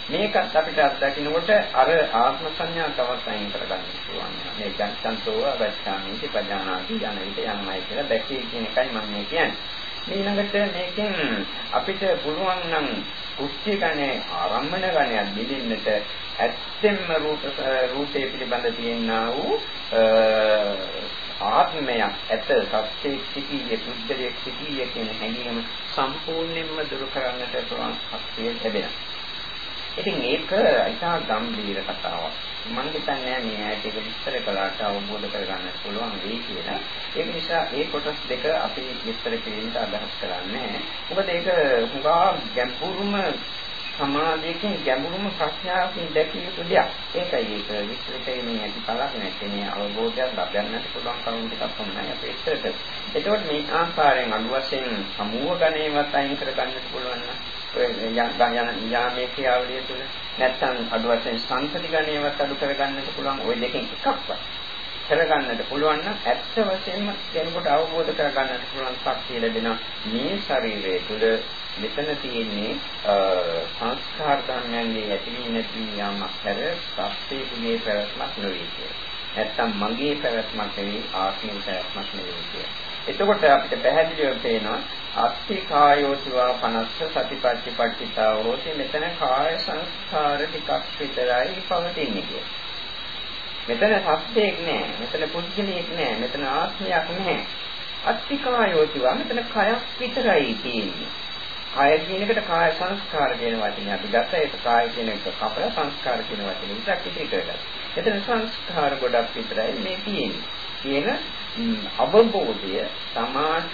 මේකත් අපිට අත්දකින්නකොට අර ආත්ම සංඥා තවත් අයින් කරගන්න පුළුවන්. මේ ජන්තන්තෝ අවස්ථාමේදී පජානාති යන විට යනමයි කියලා දැකේ කියන එකයි මම මේ කියන්නේ. ඊළඟට මේකෙන් අපිට පුළුවන් නම් කුච්චි ගණේ ආරම්භන ගණයක් දෙලින්නට ඇත්තෙන්ම රූප රූපේ පිළිබඳ තියෙනා වූ ආත්මයක් ඇත සත්‍යයේ සිටියේ බුද්ධලයේ සිටියේ කියන හැඟීම සම්පූර්ණයෙන්ම දුරු කරන්නට පුළුවන් ශක්තිය ලැබෙනවා. ඉතින් ඒක ඉතා ගැඹීර කතාවක්. මම හිතන්නේ මේ ඇයිට ඒක විස්තර කළාට අවබෝධ කරගන්න පුළුවන් වෙයි කියලා. ඒක නිසා ඒ කොටස් දෙක අපි විස්තර කිරීමට අදහස් කරන්නේ. මොකද ඒක හුඟා ගැඹුරුම සමාධියකින් ගැඹුරුම ප්‍රඥාවකින් දැකිය යුතු දෙයක්. ඒකයි ඒක විස්තර කිරීමේ ඇති කලක් නැත්තේ මේ අවබෝධයක් ලබන්නට පුළුවන් කරුණු ටිකක් තමයි අපි විස්තර කරන්නේ. එතකොට මේ ආකාරයෙන් අඩු වශයෙන් සමූහ ගණේවත් අයින් කරගන්නට පුළුවන් නම් යන යාමේ ක්‍රියාවලිය තුළ නැත්නම් අඩු වශයෙන් සංතති ගණේවත් අඩු කරගන්නට පුළුවන් ওই දෙකෙන් එකක්වත් කරගන්නට පුළුවන් නම් ඇත්ත වශයෙන්ම කෙනෙකුට අවබෝධ කරගන්නට පුළුවන් ශක්තිය ලැබෙනවා මේ ශරීරය තුළ මෙතන තියෙන්නේ සංස්කාර ධර්මයන්ගේ ඇතිවීම නැතිවීම යාමක් හැර සත්‍යයේ පැවැත්මක් නෙවෙයි කියලා. නැත්තම් මගේ පැවැත්මක් නෙවෙයි ආත්මීය පැවැත්මක් නෙවෙයි කියලා. එතකොට අපිට පැහැදිලිව පේනවා අත්ති කායෝතිවා 50 සතිපට්ඨිපට්ඨිතා හෝති මෙතන කාය සංස්කාර ටිකක් විතරයි පවතින්නේ කියලා. මෙතන සත්‍යයක් නෑ මෙතන පුද්ගලයෙක් නෑ මෙතන ආත්මයක් නෑ අත්ති කායෝතිවා මෙතන කයක් විතරයි තියෙන්නේ. කාය කියන එකට කාය සංස්කාර කියන වචනේ අපි ගත්තා ඒක කාය කියන එක කපල සංස්කාර කියන වචනේ විතරක් ඉතිරි කරගත්තා. එතන සංස්කාර ගොඩක් විතරයි මේ තියෙන්නේ. කියන අවබෝධය සමාත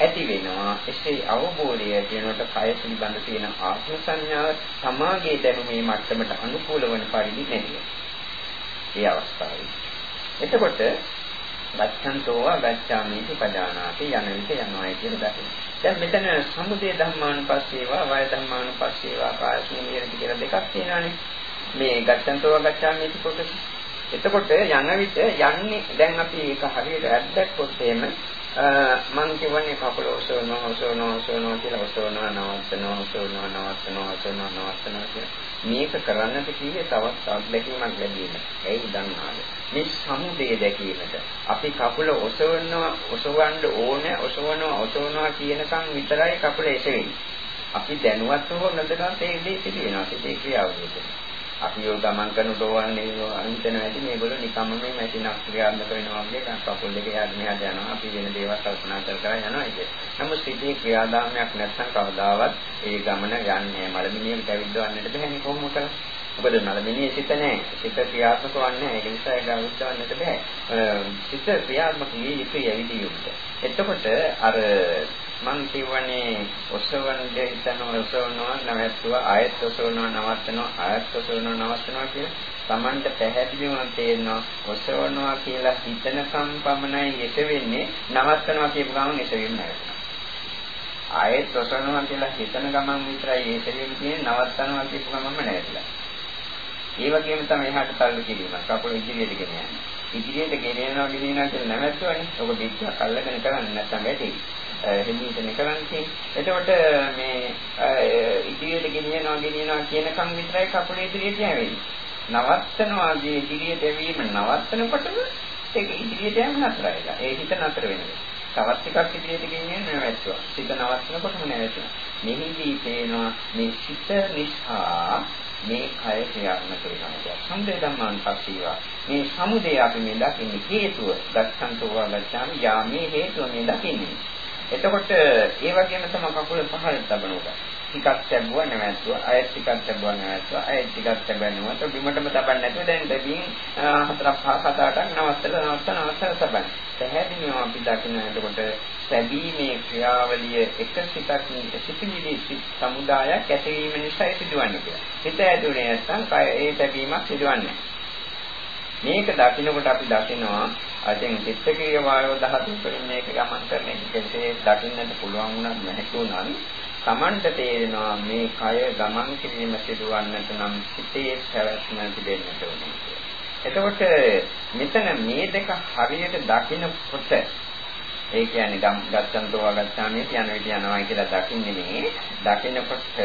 ඇති වෙනවා එසේ අවබෝධය කියනකොට කය පිළිබඳ තියෙන ආත්ම සංඥාව සමාගයේ දැනුමේ මට්ටමට අනුකූල වන පරිදි නැතිව. ඒ අවස්ථාවේ. එතකොට ගච්ඡන්තෝව ගච්ඡාමිති පදානාති යන විට යනවායි කියලා දකින්න. දැන් මෙතන සමුදය ධම්මානුපස්සේවා වය ධම්මානුපස්සේවා කායස්මිනියති කියලා දෙකක් තියෙනවානේ. මේ ගච්ඡන්තෝව ගච්ඡාමිති කොටස. එතකොට යන විට යන්නේ දැන් අපි ඒක හරියට ඇද්දක්කොත් එහෙම මම කියන්නේ කකුල ඔසවනවා ඔසවනවා ඔසවනවා කියලා ඔසවනවා නවත්තනවා ඔසවනවා නවත්තනවා ඔසවනවා නවත්තනවා කියලා මේක කරන්නට කිව්වේ තවත් අත්දැකීමක් ලැබීම. ඒයි දන්නාද? මේ සමුදේ දැකීමට අපි කකුල ඔසවනවා ඔසවන්න ඕනේ ඔසවනවා ඔසවනවා කියනකම් විතරයි කකුල එසෙන්නේ. අපි දැනුවත් හෝ නැදගත් ඒ දේ සිදු වෙනවා. ඒ ක්‍රියාවලිය. අපි යෝ ගමන් කරන දෝවන්නේ අහිතන ඇති මේගොල්ලෝ නිකම්ම මේ මැෂිනක් ක්‍රියාත්මක වෙනවා වගේ කකුල් දෙක යාද මෙහාට යනවා අපි වෙන දේවල් කල්පනා කර කර යනවා ඒක. නමුත් සිටී ක්‍රියාදාමයක් නැත්නම් කවදාවත් ඒ ගමන යන්නේ මලමිනියකට ඇවිද්දවන්නට බැහැනේ කොහොම කරන්නේ. මොකද මලමිනියේ සිත නැහැ. සිත ක්‍රියාත්මක වන්නේ නැහැ. ඒක නිසා ඒක අවුස්සවන්නට බෑ. සිත ක්‍රියාත්මක වී යුතුයි ඇවිදින්න. එතකොට අර මං කියවනේ ඔසවන දෙයන් ඔසවනවා නවත්තුවා ආයත් ඔසවනවා නවත්තනවා ආයත් ඔසවනවා නවත්තනවා කියලා Tamanට පැහැදිලිවම තේරෙනවා ඔසවනවා කියලා හිතනකම් පමණයි එසෙන්නේ නවත්තනවා කියපු ගමන් එසෙන්නේ නැහැ. ආයෙත් ඔසවනවා කියලා හිතන ගමන් විතරයි එසෙන්නේ තියෙන්නේ නවත්තනවා කියපු ගමන්ම නැතිලා. ඒ වගේම තමයි එහාට තල්ලු කිරීම. කකුල ඉදිරියට ගෙන යන්නේ. ඉදිරියට ගෙන යනවා ගෙන යනවා කියලා නැවැත්තුවනේ. ඔබ පිටියක් අල්ලගෙන කරන්නේ නැත්නම් වැටේ. හෙමීටනේ කරන්නේ. එතකොට මේ ඉදිරියට ගෙනියනවා ගෙනියනවා කියනකම් විතරයි කකුලේ ඉදිරියට යවෙන්නේ. නවත්තනවා ඉදිරියට යවීම නවත්තනකොටම ඒක ඉදිරියට යන්න නතර වෙලා. ඒ හිත නතර වෙනවා. තවත් ටිකක් ඉදිරියට ගෙනියන්න නැවැත්තුවා. සිත නවත්නකොටම නැවැත්තුවා. මෙහිදී පේනවා මේ සිත නිසා මේ කය ක්‍රියාත්මක වෙනවා. සමුදය ධම්මාන් පස්සීවා. මේ සමුදය අපි මේ දකින්නේ හේතුව. ගච්ඡන්තෝ වාගච්ඡාමි යාමේ හේතුව මේ දකින්නේ. එතකොට ඒ වගේම තමයි කකුල පහළට තබනකොට. ටිකක් ලැබුවා නැවැත්තුවා අයත් ටිකක් ලැබුවා නැවැත්තුවා අයත් ටිකක් ලැබෙනවා તો බිමටම තබන්න නැතුව දැන් දෙවියන් හතරක් පහ හත අටක් නවත්තලා නවත්තලා නවත්තලා තබන්න. පැහැදිලිවම අපි දකින්න එතකොට සැදීමේ ක්‍රියාවලිය එක සිතක් සිතිවිලි සමුදායක් ඇතිවීම නිසා සිදුවන්නේ කියලා. හිත ඇතුලේ නැත්නම් කය ඒ සැදීමක් සිදුවන්නේ මේක දකින්නකොට අපි දකිනවා අදින් චිත්තකීය වායෝ ධාතු වලින් මේක ගමන් කරන එක කෙසේ දකින්නට පුළුවන් වුණත් නැහැ වුණත් Tamanට තේරෙනවා මේ කය ගමන් කිරීම සිදුවන්නට නම් සිතේ පැවැත්ම තිබෙන්නට ඕනේ කියලා. එතකොට මෙතන මේ දෙක හරියට දකිනකොට ඒ කියන්නේ ගම් ගත්තන්තෝ වගත්තාම කියන විදිහ යනවා කියලා දකින්නේ නේ. දකිනකොට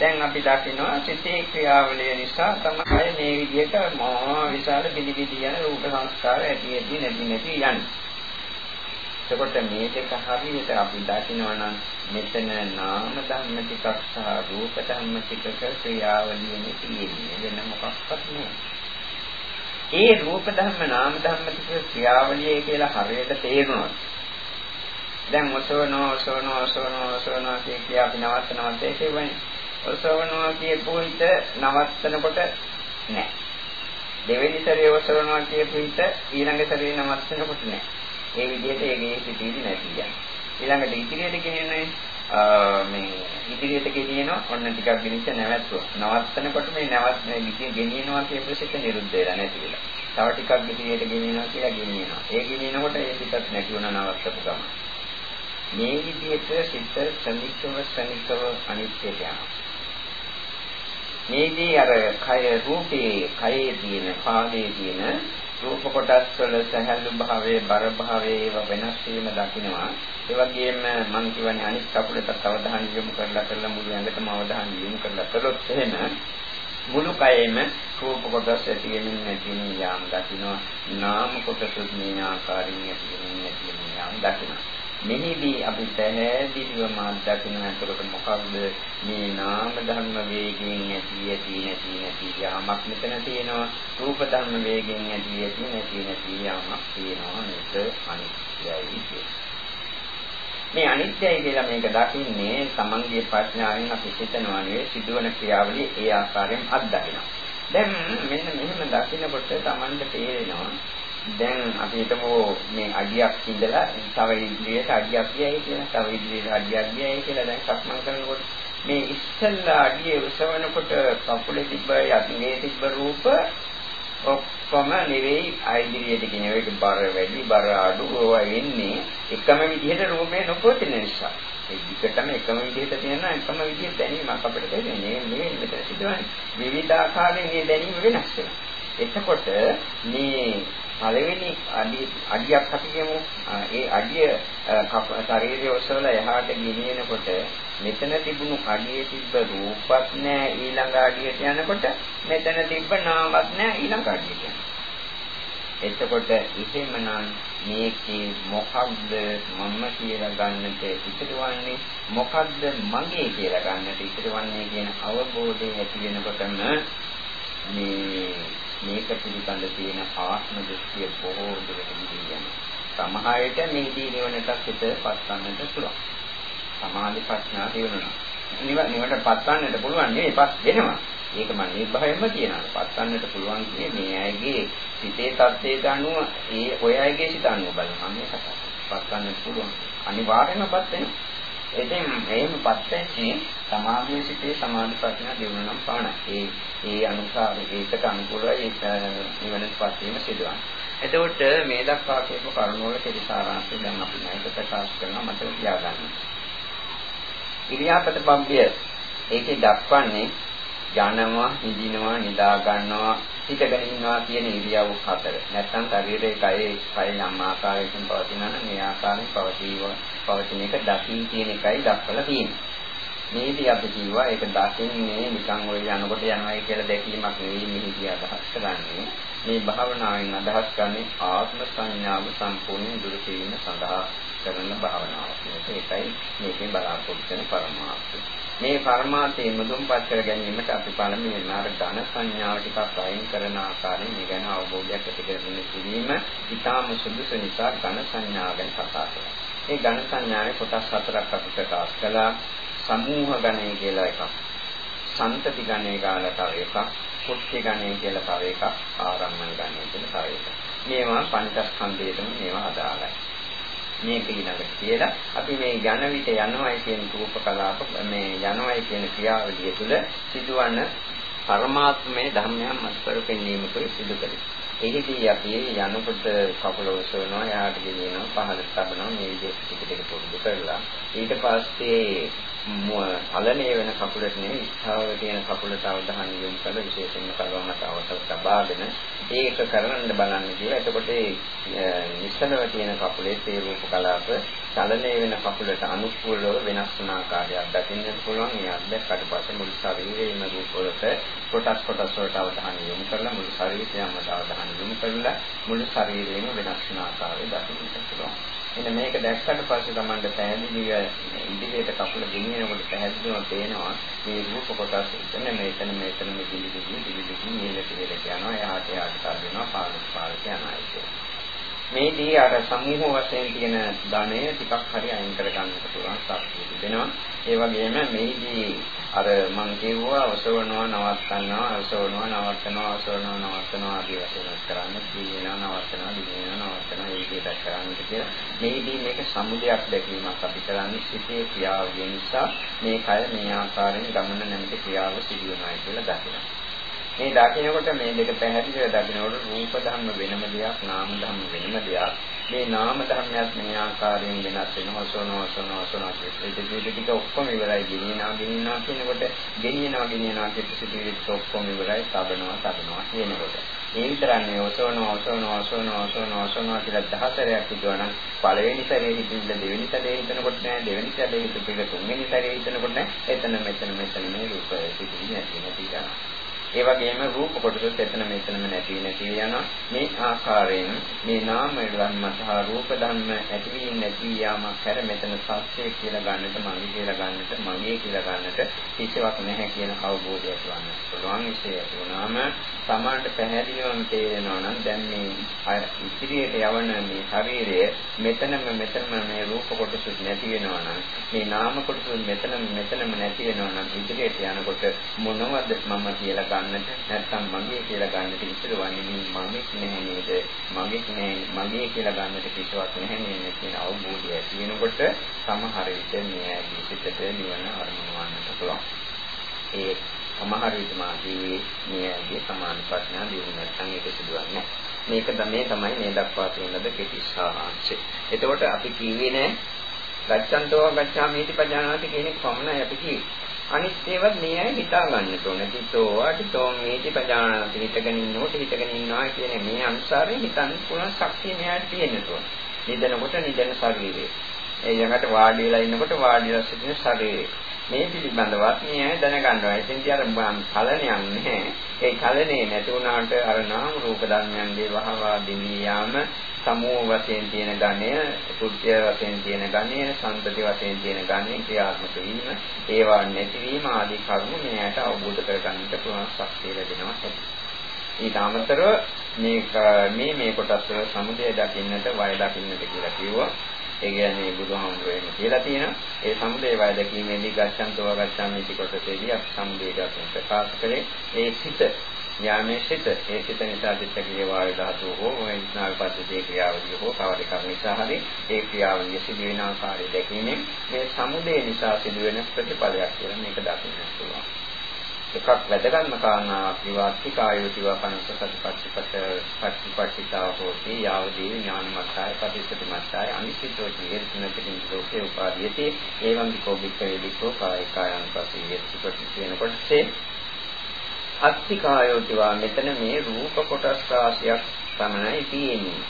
දැන් අපි දකිනවා සිතේ ක්‍රියාවලිය නිසා තමයි මේ විදිහට මහා විශාල පිළිවිදි යන රූප සංස්කාර ඇති ඇති නැති නැති යන්නේ. එතකොට මේ දෙක හරියට අපි දකිනවා නම් මෙතන නාම ධර්ම ටිකක් සහ රූප ධර්ම ටිකක ක්‍රියාවලියනේ තියෙන්නේ වෙන මොකක්වත් නෑ. ඒ රූප ධර්ම නාම ධර්ම ටික ක්‍රියාවලිය කියලා හරියට තේරුණොත් දැන් ඔසවනෝ ඔසවනෝ ඔසවනෝ ඔසවනෝ කිය අපි නවත්ත නවත්තේ කියවනේ. ඔසවනෝ කියපු හිත නවත්තනකොට නෑ. දෙවෙනි සැරේ ඔසවනවා කියපු හිත ඊළඟ සැරේ නවත්තනකොට නෑ. ඒ විදිහට ඒකේ පිටිවිදි නැති යනවා. ඊළඟට ඉදිරියට ගෙනෙන්නේ මේ ඉදිරියට ගෙනියනවා ඔන්න ටිකක් ගෙනිච්ච නැවැත්තුවා. නවත්තනකොට මේ නැවත් මේ ගෙනියනවා කියපු සිත නිරුද්ධ වෙලා නැති වෙලා. තව ටිකක් ඉදිරියට ගෙනියනවා කියලා ගෙනියනවා. ඒ ගෙනියනකොට ඒ සිතත් නැති වුණා නවත්තපු ගමන්. මේ විදිහට සිත සනිකව සනිකව අනිත්‍යයට යනවා. මේදී අර කය රූපේ කයේ තියෙන පාදයේ තියෙන රූප කොටස් වල සහැල්ලු භාවයේ බර භාවයේ ඒවා වෙනස් වීම දකිනවා. ඒ වගේම මම කියවනේ අනිත් කකුලට අවධානය යොමු කරලා කරලා මුළු ඇඟටම අවධානය යොමු කරලා කළොත් එහෙම මුළු කයෙම රූප කොටස් ඇති වෙමින් නැති වෙමින් යාම දකිනවා. නාම කොටස් මේ ආකාරයෙන් ඇති වෙමින් නැති වෙමින් යාම දකිනවා. මෙහිදී අපි පැහැදිලිවම අත්දකින්න අතරට මොකක්ද මේ නාම ධර්ම වේගයෙන් ඇති ඇති නැති නැති යාමක් මෙතන තියෙනවා. රූප ධර්ම වේගයෙන් ඇති ඇති නැති නැති යාමක් තියෙනවා. මේක අනිත්‍යයි මේ අනිත්‍යයි කියලා මේක දකින්නේ සමන්ගේ ප්‍රඥාවෙන් අපි හිතනවා නෙවෙයි සිදුවන ක්‍රියාවලිය ඒ ආකාරයෙන් අත්දකිනවා. දැන් මෙන්න මෙහෙම දකිනකොට Tamanට තේරෙනවා දැන් අපි හිතමු මේ අඩියක් ඉඳලා තව ඉදිරියට අඩියක් ගියයි කියලා. තව ඉදිරියට අඩියක් ගියයි කියලා දැන් සක්මන් කරනකොට මේ ඉස්සල්ලා අඩිය උසවනකොට කකුලේ තිබ්බ යටිනේ තිබ්බ රූප ඔක්කොම නෙවෙයි අයිදිරියට කියන එක බර වැඩි බර අඩු ඒවා වෙන්නේ එකම විදිහට රූපේ නොපොතින නිසා. ඒ විකටම එකම විදිහට තියෙන එකම විදිහට දැනීමක් අපිට දැනෙන්නේ මේ මෙතන සිදුවන්නේ විවිධ ආකාරයෙන් මේ දැනීම වෙනස් වෙනවා. එතකොට මේ පළවෙනි අඩිය අඩියක් අපි කියමු. ඒ අඩිය ශරීරයේ ඔසවලා එහාට ගෙනියනකොට මෙතන තිබුණු අඩියේ තිබ්බ රූපත් නෑ ඊළඟ අඩියට යනකොට මෙතන තිබ්බ නාමත් නෑ ඊළඟ අඩියට එතකොට එහෙමනම් මේකේ මොකක්ද මම කියලා ගන්නට ඉතිරවන්නේ? මොකක්ද මගේ කියලා ගන්නට ඉතිරවන්නේ කියන අවබෝධය ඇති වෙනකොටම මේ මේක පිළිබඳ තියෙන ආත්ම දෘෂ්ටිය බොහෝ දුරට ගිහින් සමහර විට මේදී නිවනට පිටපත් ගන්නට පුළුවන්. සමාධි ප්‍රඥා දිනුනවා. නිවට පත් ගන්නට පුළුවන් නෙවෙයි පත් වෙනවා. ඒක මම නිර්භයෙන්ම කියනවා. පත් ගන්නට පුළුවන් කියන්නේ මේ අයගේ සිතේ තත්ත්වයට අනුව ඒ ඔය අයගේ සිත අනුව බලනවා මේ කතාව. පත් ගන්නට පුළුවන්. අනිවාර්යයෙන්ම පත් වෙනවා. ඉතින් මේකපත් වෙන්නේ සමාධියේ සිටේ සමාධි ප්‍රඥා දිනු නම් පමණයි. ඒ ඒ අනුසාර ඒකට අනුකූලව ඒ නිවනපත් වීම සිදුවන්නේ. එතකොට මේ දක්වා කියපු කරුණ වල කෙටි සාරාංශය දැන් අපි නැවත ප්‍රකාශ කරනවා මතක තියාගන්න. ඉරියාපත බම්බිය ඒකේ දක්වන්නේ යනවා, නිදිනවා, නිදා ගන්නවා, හිටගෙන ඉන්නවා කියන ඉරියව් හතර. නැත්නම් ශරීරයේ කයේ කය යම් ආකාරයකින් පවතිනවා නම් මේ ආකාරයෙන් පවතිව පවතින එක දකින් කියන එකයි දක්වලා තියෙන්නේ. මේදී අපි කිව්වා ඒක දකින්නේ නිකන් ඔය යනකොට යනවායි කියලා දැකීමක් නෙවෙයි මෙහිදී අදහස් කරන්නේ. මේ භාවනාවෙන් අදහස් කරන්නේ ආත්ම සංඥාව සම්පූර්ණයෙන් දුරු කිරීම සඳහා කරන භාවනාවක්. ඒකයි මේකේ බලාපොරොත්තු වෙන පරමාර්ථය. මේ පරමාර්ථය මුදුන්පත් කර ගැනීමට අපි පළමුවෙන් අර ඝන සංඥාව ටිකක් අයින් කරන ආකාරයෙන් මේ ගැන අවබෝධයක් ඇති කරගන්න කිරීම ඊටාම සුදුසු නිසා ඝන සංඥාව ගැන කතා කරනවා. මේ ඝන සංඥාවේ කොටස් හතරක් අපි ප්‍රකාශ කළා. සමූහ ගණය කියලා එකක්. සන්තති ගණය ගාලා තව එකක්. කුට්ටි ගණය කියලා තව එකක්. ආරම්මන ගණය කියලා තව එකක්. මේවා පංචස්කන්ධයටම මේවා අදාළයි. මේක ඊළඟට කියලා අපි මේ යන විට යනවයි කියන රූප කලාප මේ යනවයි කියන ක්‍රියාවලිය තුළ සිදුවන පරමාත්මයේ ධර්මයන් මතකර පෙන්වීමකුයි සිදු කළේ. එහිදී අපි යනකොට කකුල ඔසවනවා, එහාට ගෙනියනවා, පහළට තබනවා මේ විදිහට ටික ටික පුරුදු කරලා ඊට පස්සේ හලනේ වෙන කකුලට නෙවෙයි ස්ථාවර තියෙන කකුලට අවධානය යොමු කරලා විශේෂයෙන්ම කලවමට අවසර තබාගෙන ඒක කරන්න බලන්න කියලා. එතකොට නිස්සලව තියෙන කකුලේ තේ රූප කලාප චලනය වෙන කකුලට අනුකූලව වෙනස් වන ආකාරයක් දකින්නට පුළුවන්. මේ අත්දැක්කට පස්සේ මුළු ශරීරයේම රූප වලට කොටස් කොටස් වලට අවධානය යොමු කරලා මුළු ශරීරයම අවධානය යොමු කරලා මුළු ශරීරයේම වෙනස් වන ආකාරය දකින්නට පුළුවන්. එන්න මේක දැක්කට පස්සේ Tamanට පැහැදිලිව ඉදිරියට කකුල ගෙනියනකොට පැහැදිලිවම පේනවා මේ රූප කොටස් එතන මෙතන මෙතන මේ දිලි දිලි දිලි දිලි නිලට නිලට යනවා එහාට එහාට කරගෙනවා පාලක පාලක යනවා ඒක. මේදී අර සමූහ වශයෙන් තියෙන ධනය ටිකක් හරි අයින් කර ගන්නට පුළුවන් ශක්තිය තිබෙනවා. ඒ වගේම මේදී අර මම කිව්වා ඔසවනවා නවත්තනවා ඔසවනවා නවත්තනවා ඔසවනවා නවත්තනවා ආදී වශයෙන් කරන්න දිනනවා නවත්තනවා දිනනවා නවත්තනවා ඒ විදිහට කරන්න කියලා. මේදී මේක සමුදයක් දැකීමක් අපි කරන්නේ සිතේ ක්‍රියාව නිසා මේ කය මේ ආකාරයෙන් ගමන නැමැති ක්‍රියාව සිදු වෙනවා කියලා දකිනවා. මේ දකිනකොට මේ දෙක පැහැදිලිව දකිනකොට රූප ධර්ම වෙනම දෙයක් නාම ධර්ම වෙනම දෙයක්. මේ නාම ධර්මයක් මේ ආකාරයෙන් වෙනස් වෙනවා සෝනෝ සෝනෝ සෝනෝ කියන ටික ඔක්කොම ඉවරයි. ගෙනියනවා ගෙනියනවා කියනකොට ගෙනියනවා ගෙනියනවා කියන සිතිවිලි ඔක්කොම ඉවරයි. තබනවා තබනවා කියනකොට. ඒ විතරන්නේ ඔසවනවා ඔසවනවා ඔසවනවා ඔසවනවා ඔසවනවා කියලා දහතරයක් හිතුවනම් පළවෙනි සැරේ හිතින්න දෙවෙනි සැරේ හිතනකොට නෑ දෙවෙනි සැරේ හිතපිට තුන්වෙනි සැරේ හිතනකොට නෑ එතන මෙතන මෙතන මේ රූප සිතිවිලි නැති නැති යනවා ඒ වගේම රූප කොටසත් එතන මෙතනම නැති නැති යනවා. මේ ආකාරයෙන් මේ නාම ධර්ම සහ රූප ධර්ම ඇති වී නැති යාමක් හැර මෙතන සත්‍යය කියලා ගන්නට මගේ කියලා ගන්නට මගේ කියලා ගන්නට කිසිවක් නැහැ කියන අවබෝධයක් වන්න පුළුවන් විශේෂය වුණාම සමානට පැහැදිලිවම තේරෙනවා නම් දැන් මේ ඉදිරියට යවන මේ ශරීරය මෙතනම මෙතනම මේ රූප කොටස නැති වෙනවා නම් මේ නාම කොටස මෙතනම මෙතනම නැති වෙනවා නම් ඉදිරියට යනකොට මොනවද මම කියලා ගන්නට නැත්නම් මගේ කියලා ගන්නට ඉස්සරවන්නේ මේ මගේ නැහැ නේද මගේ නැහැ මගේ කියලා ගන්නට කිසිවක් නැහැ නේද කියන අවබෝධය ඇති වෙනකොට සමහර විට මේ සිතට නිවන අරමුණු වන්නට පුළුවන් ඒ සමහර විට මාගේ මේ සමාන ප්‍රඥා දිනු නැත්නම් ඒක සිදුවන්නේ මේක තමයි තමයි මේ දක්වා තියෙන ලද කෙටි සාරාංශය. එතකොට අපි කිව්වේ නෑ ගච්ඡන්තෝ ගච්ඡාමීති පජානාති කියන එක පමණයි අපි කිව්වේ. අනිත් ඒවත් මේ අය හිතා ගන්නට ඕන. තිතෝ අටිතෝ මේටි පජානාති හිතගෙන ඉන්නකොට හිතගෙන ඉන්නවා කියන මේ අනුසාරයෙන් හිතන්න පුළුවන් ශක්තිය මෙයාට තියෙන්න ඕන. නිදනකොට නිදන ශරීරය. ඒ යකට වාඩි වෙලා ඉන්නකොට වාඩි වෙලා සිටින ශරීරය. මේ පිළිබඳවත් මේ අය දැනගන්නවා. එතෙන්දී අර කලණයක් නැහැ. ඒ කලණේ නැති වුණාට අර නාම රූප ධර්මයන්ගේ වහවා දිවී යාම සමූහ වශයෙන් තියෙන ගණය, කුත්‍ය වශයෙන් තියෙන ගණය, සම්පති වශයෙන් තියෙන ගණය ක්‍රියාත්මක වීම, ඒවා නැතිවීම ආදී කරුණු මෙයට අවබෝධ කරගන්නට පුළුවන් ශක්තිය ලැබෙනවා. ඊට අමතරව මේ මේ මේ කොටස් වල සමුදය දකින්නට, වය දකින්නට කියලා කිව්වා. ඒ කියන්නේ බුදුහාමුදුරේම කියලා තියෙනවා. ඒ සමුදේ වය දැකීමේදී ගච්ඡන්තව ගච්ඡාමිති කොටසේදී අපි සමුදේ දකින්න ප්‍රකාශ කරේ ඒ සිත යාමේ සිත ඒ සිත නිසා සිත ක්‍රියාවේ ධාතුව හෝ වේස්නාව පද්ධතියේ ක්‍රියාවලිය හෝ කවර එකක් නිසා හරි ඒ ක්‍රියාවලිය සිදුවෙන ආකාරය දැකීමෙන් මේ සමුදේ නිසා සිදුවෙන ප්‍රතිඵලයක් කියලා මේක දකින්න පුළුවන්. එකක් වැදගත්ම කාරණාවක් විවාස්ති කායෝතිව පනස සතිපට්ඨිපත පටිපට්ඨිතා හෝති යාවදී ඥානමත්තාය පටිච්චසමුප්පාදය අනිසිතෝ ජීවිතනකින් ලෝකේ උපාදීයති එවං විකෝ වික්ඛේ විකෝ කාය කායං පස්සේ යති කියන කොටසේ අත්තිකායෝතිවා මෙතන මේ රූප කොටස් රාශියක් පමණයි තියෙන්නේ.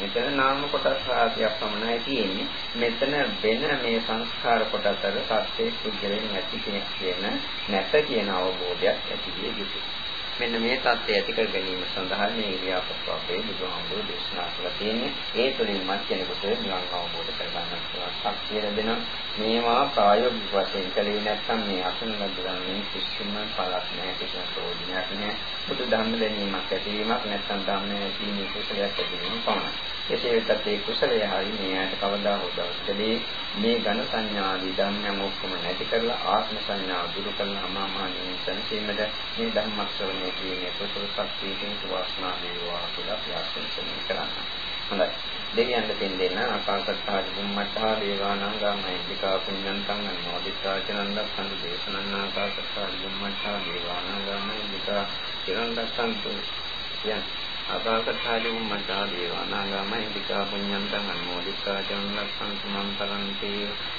මෙතන නාම කොටස් රාශියක් පමණයි තියෙන්නේ. මෙතන වෙන මේ සංස්කාර කොටස් අතර සත්‍යයේ පුද්ගලයන් නැති කෙනෙක් කියන නැත කියන අවබෝධයක් ඇති විය යුතුයි. මෙන්න මේ தත්ත්වය ඇති කර ගැනීම සඳහා මේ ඉරියාපත් අපේ බුදුහාමුදුරුවෝ දේශනා කළා තියෙන්නේ. ඒ තුළින්මත් කෙනෙකුට නිවන් අවබෝධ කරගන්න පුළුවන් ශක්තිය ලැබෙනවා. මේවා ප්‍රායෝගික වශයෙන් කලේ නැත්නම් මේ අසුන් ලැබුණා කිසිම පළක් නැහැ කිසිම ප්‍රයෝජනයක් නැහැ. බුදු ධර්ම දැනීමක් ඇතිවීමක් නැත්නම් ධර්මයේ තියෙන කුසලයක් ඇතිවීම පමණයි. එසේ වෙතත් ඒ කුසලය හරි මේ ඇයට කවදා හෝ දවසකදී මේ ඝන සංඥා ආදී ධර්මයන් ඔක්කොම නැති කරලා ආත්ම සංඥා දුරු කරන අමාමානී සංසීමද මේ ධම්මස්වරණය කියන්නේ කුසල ශක්තියකින් වාසනා වේවා කියලා ප්‍රාර්ථනා කරනවා. හොඳයි. දෙවියන්ට පින් දෙන්න ආකාශත්හාදි බුම්මත්හා දේවානංගමයි විකා පුඤ්ඤන්තං අනුමෝදිතාචනන්ද සම්ද දේශනං ආකාශත්හාදි බුම්මත්හා දේවානංගමයි විකා චිරන්දස්සන්තු යන් ආකාශත්තාදි බුම්මත්තා දේවානංගා මහින්దికා පුඤ්ඤන්තං අනුමෝදිතා චනන්දස්සන්තු මං පරන්ති.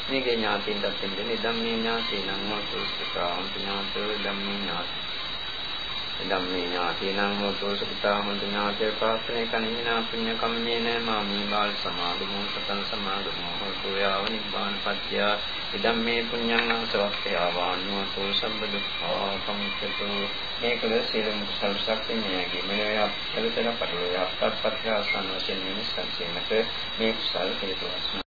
මේකේ ඥාතියින්ට දෙන්නේ ධම්මේ ඥාතිනං මොතු සුඛාන්ති ඥාතෝ ධම්මේ ඥාති. ධම්මේ ඥාතිනං හෝතු සුඛතා හොඳ ඥාතය ප්‍රාර්ථනා කනිනා පුඤ්ඤ කම්මේන මාමී බාල සමාගමෝ සතං සමාගමෝ හෝතු යාව නිබ්බාන පත්‍ය ඉදම්මේ පුඤ්ඤං අසවක්ඛ්‍යා වාන්නෝතු සම්බ දුක්ඛා සමුච්චතු මේකල සියලුම කුසල ශක්තියගේ මේ අපතර පරිවර්තපත් පත්‍ය ආසන්න වශයෙන් මිනිස්සන් සීමට මේ කුසල හේතු වස්නා